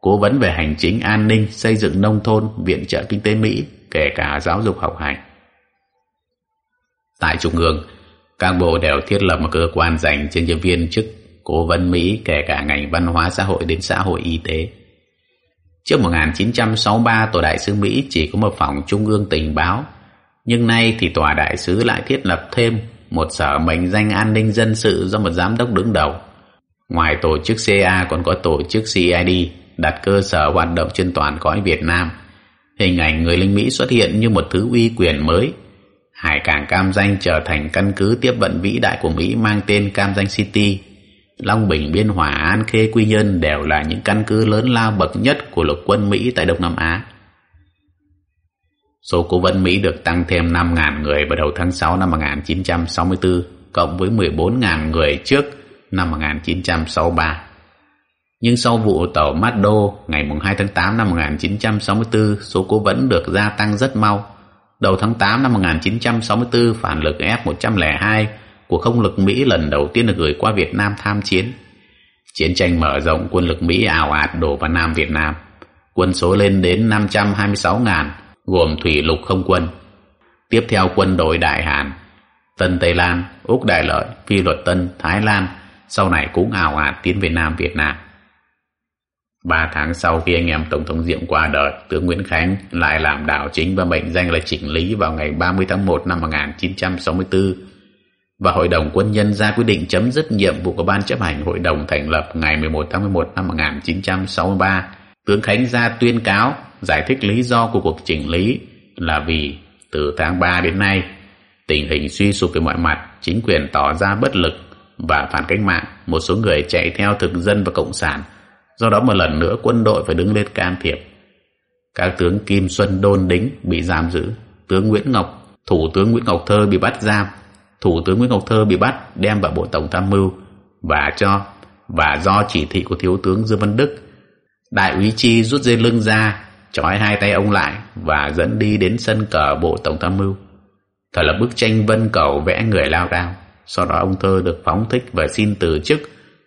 cố vấn về hành chính an ninh, xây dựng nông thôn, viện trợ kinh tế Mỹ, kể cả giáo dục học hành. Tại Trung ương, các bộ đều thiết lập một cơ quan dành cho nhân viên chức cố vấn Mỹ kể cả ngành văn hóa xã hội đến xã hội y tế. Trước 1963, Tòa Đại sứ Mỹ chỉ có một phòng trung ương tình báo, nhưng nay thì Tòa Đại sứ lại thiết lập thêm một sở mệnh danh an ninh dân sự do một giám đốc đứng đầu. Ngoài tổ chức CA còn có tổ chức CID đặt cơ sở hoạt động trên toàn cõi Việt Nam. Hình ảnh người lính Mỹ xuất hiện như một thứ uy quyền mới. Hải cảng Cam Danh trở thành căn cứ tiếp vận vĩ đại của Mỹ mang tên Cam Danh City Long Bình, Biên Hòa, An Khê, Quy Nhơn đều là những căn cứ lớn lao bậc nhất của lục quân Mỹ tại Đông Nam Á. Số cố vấn Mỹ được tăng thêm 5.000 người vào đầu tháng 6 năm 1964, cộng với 14.000 người trước năm 1963. Nhưng sau vụ tàu Maddo ngày 2 tháng 8 năm 1964, số cố vấn được gia tăng rất mau. Đầu tháng 8 năm 1964, phản lực F-102 của không lực Mỹ lần đầu tiên được gửi qua Việt Nam tham chiến. Chiến tranh mở rộng quân lực Mỹ ảo ạt đổ vào Nam Việt Nam. Quân số lên đến 526.000, gồm thủy lục không quân. Tiếp theo quân đội Đại Hàn, Tân Tây Lan, Úc Đại Lợi, Phi Luật Tân, Thái Lan sau này cũng ảo ạt tiến về Nam Việt Nam. Ba tháng sau khi anh em Tổng thống Diệm qua đời, tướng Nguyễn Khánh lại làm đảo chính và mệnh danh là chỉnh lý vào ngày 30 tháng 1 năm 1964 và Hội đồng Quân nhân ra quyết định chấm dứt nhiệm vụ của Ban chấp hành Hội đồng thành lập ngày 11 tháng 11 năm 1963. Tướng Khánh ra tuyên cáo giải thích lý do của cuộc chỉnh lý là vì từ tháng 3 đến nay tình hình suy sụp về mọi mặt, chính quyền tỏ ra bất lực và phản cách mạng, một số người chạy theo thực dân và cộng sản. Do đó một lần nữa quân đội phải đứng lên can thiệp. Các tướng Kim Xuân Đôn Đính bị giam giữ, tướng Nguyễn Ngọc, Thủ tướng Nguyễn Ngọc Thơ bị bắt giam, Thủ tướng Nguyễn Ngọc Thơ bị bắt, đem vào Bộ Tổng tham mưu và cho và do chỉ thị của Thiếu tướng Dương Văn Đức, Đại úy Chi rút dây lưng ra, trói hai tay ông lại và dẫn đi đến sân cờ Bộ Tổng tham mưu. Thật là bức tranh vân cầu vẽ người lao đao. Sau đó ông Thơ được phóng thích và xin từ chức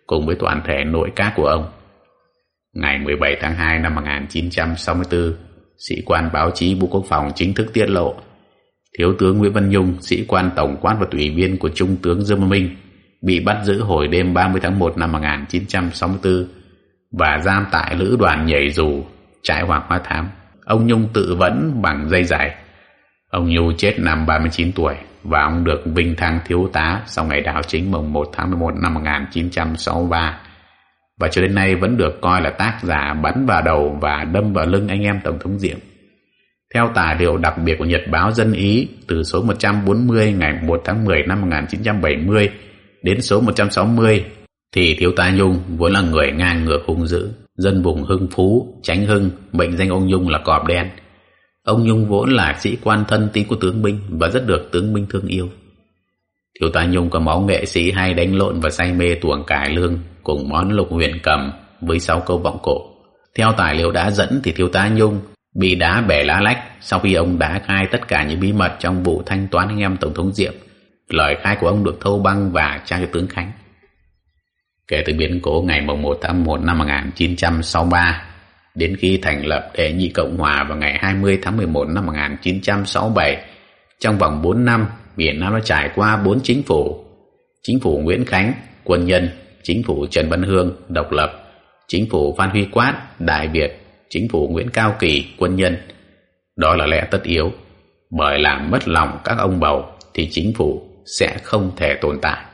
cùng với toàn thể nội các của ông. Ngày 17 tháng 2 năm 1964 sĩ quan báo chí Bộ Quốc phòng chính thức tiết lộ Thiếu tướng Nguyễn Văn Nhung, sĩ quan tổng quát và tùy viên của Trung tướng Dương Văn Minh, bị bắt giữ hồi đêm 30 tháng 1 năm 1964 và giam tại lữ đoàn nhảy dù trại Hoàng Hoa Thám. Ông Nhung tự vẫn bằng dây dài. Ông Nhu chết năm 39 tuổi và ông được vinh thăng thiếu tá sau ngày đảo chính mùng 1 tháng 11 năm 1963 và cho đến nay vẫn được coi là tác giả bắn vào đầu và đâm vào lưng anh em Tổng thống Diệm. Theo tài liệu đặc biệt của Nhật báo Dân Ý từ số 140 ngày 1 tháng 10 năm 1970 đến số 160 thì Thiếu tá Nhung vốn là người ngang ngược hung dữ, dân vùng Hưng Phú, Tránh Hưng, mệnh danh ông Nhung là cọp đen. Ông Nhung vốn là sĩ quan thân tín của tướng binh và rất được tướng binh thương yêu. Thiếu tá Nhung có máu nghệ sĩ hay đánh lộn và say mê tuồng cải lương cùng món lục huyền cầm với sáu câu vọng cổ. Theo tài liệu đã dẫn thì Thiếu tá Nhung bị đá bẻ lá lách sau khi ông đã khai tất cả những bí mật trong vụ thanh toán anh em Tổng thống Diệm. Lời khai của ông được thâu băng và trao cho tướng Khánh. Kể từ biến cố ngày 1 tháng 1 năm 1963 đến khi thành lập Đệ nhị Cộng Hòa vào ngày 20 tháng 11 năm 1967, Trong vòng 4 năm, miền Nam đã trải qua 4 chính phủ. Chính phủ Nguyễn Khánh, quân nhân, chính phủ Trần Văn Hương, độc lập, chính phủ Phan Huy Quát, Đại Việt, chính phủ Nguyễn Cao Kỳ, quân nhân. Đó là lẽ tất yếu, bởi làm mất lòng các ông bầu thì chính phủ sẽ không thể tồn tại.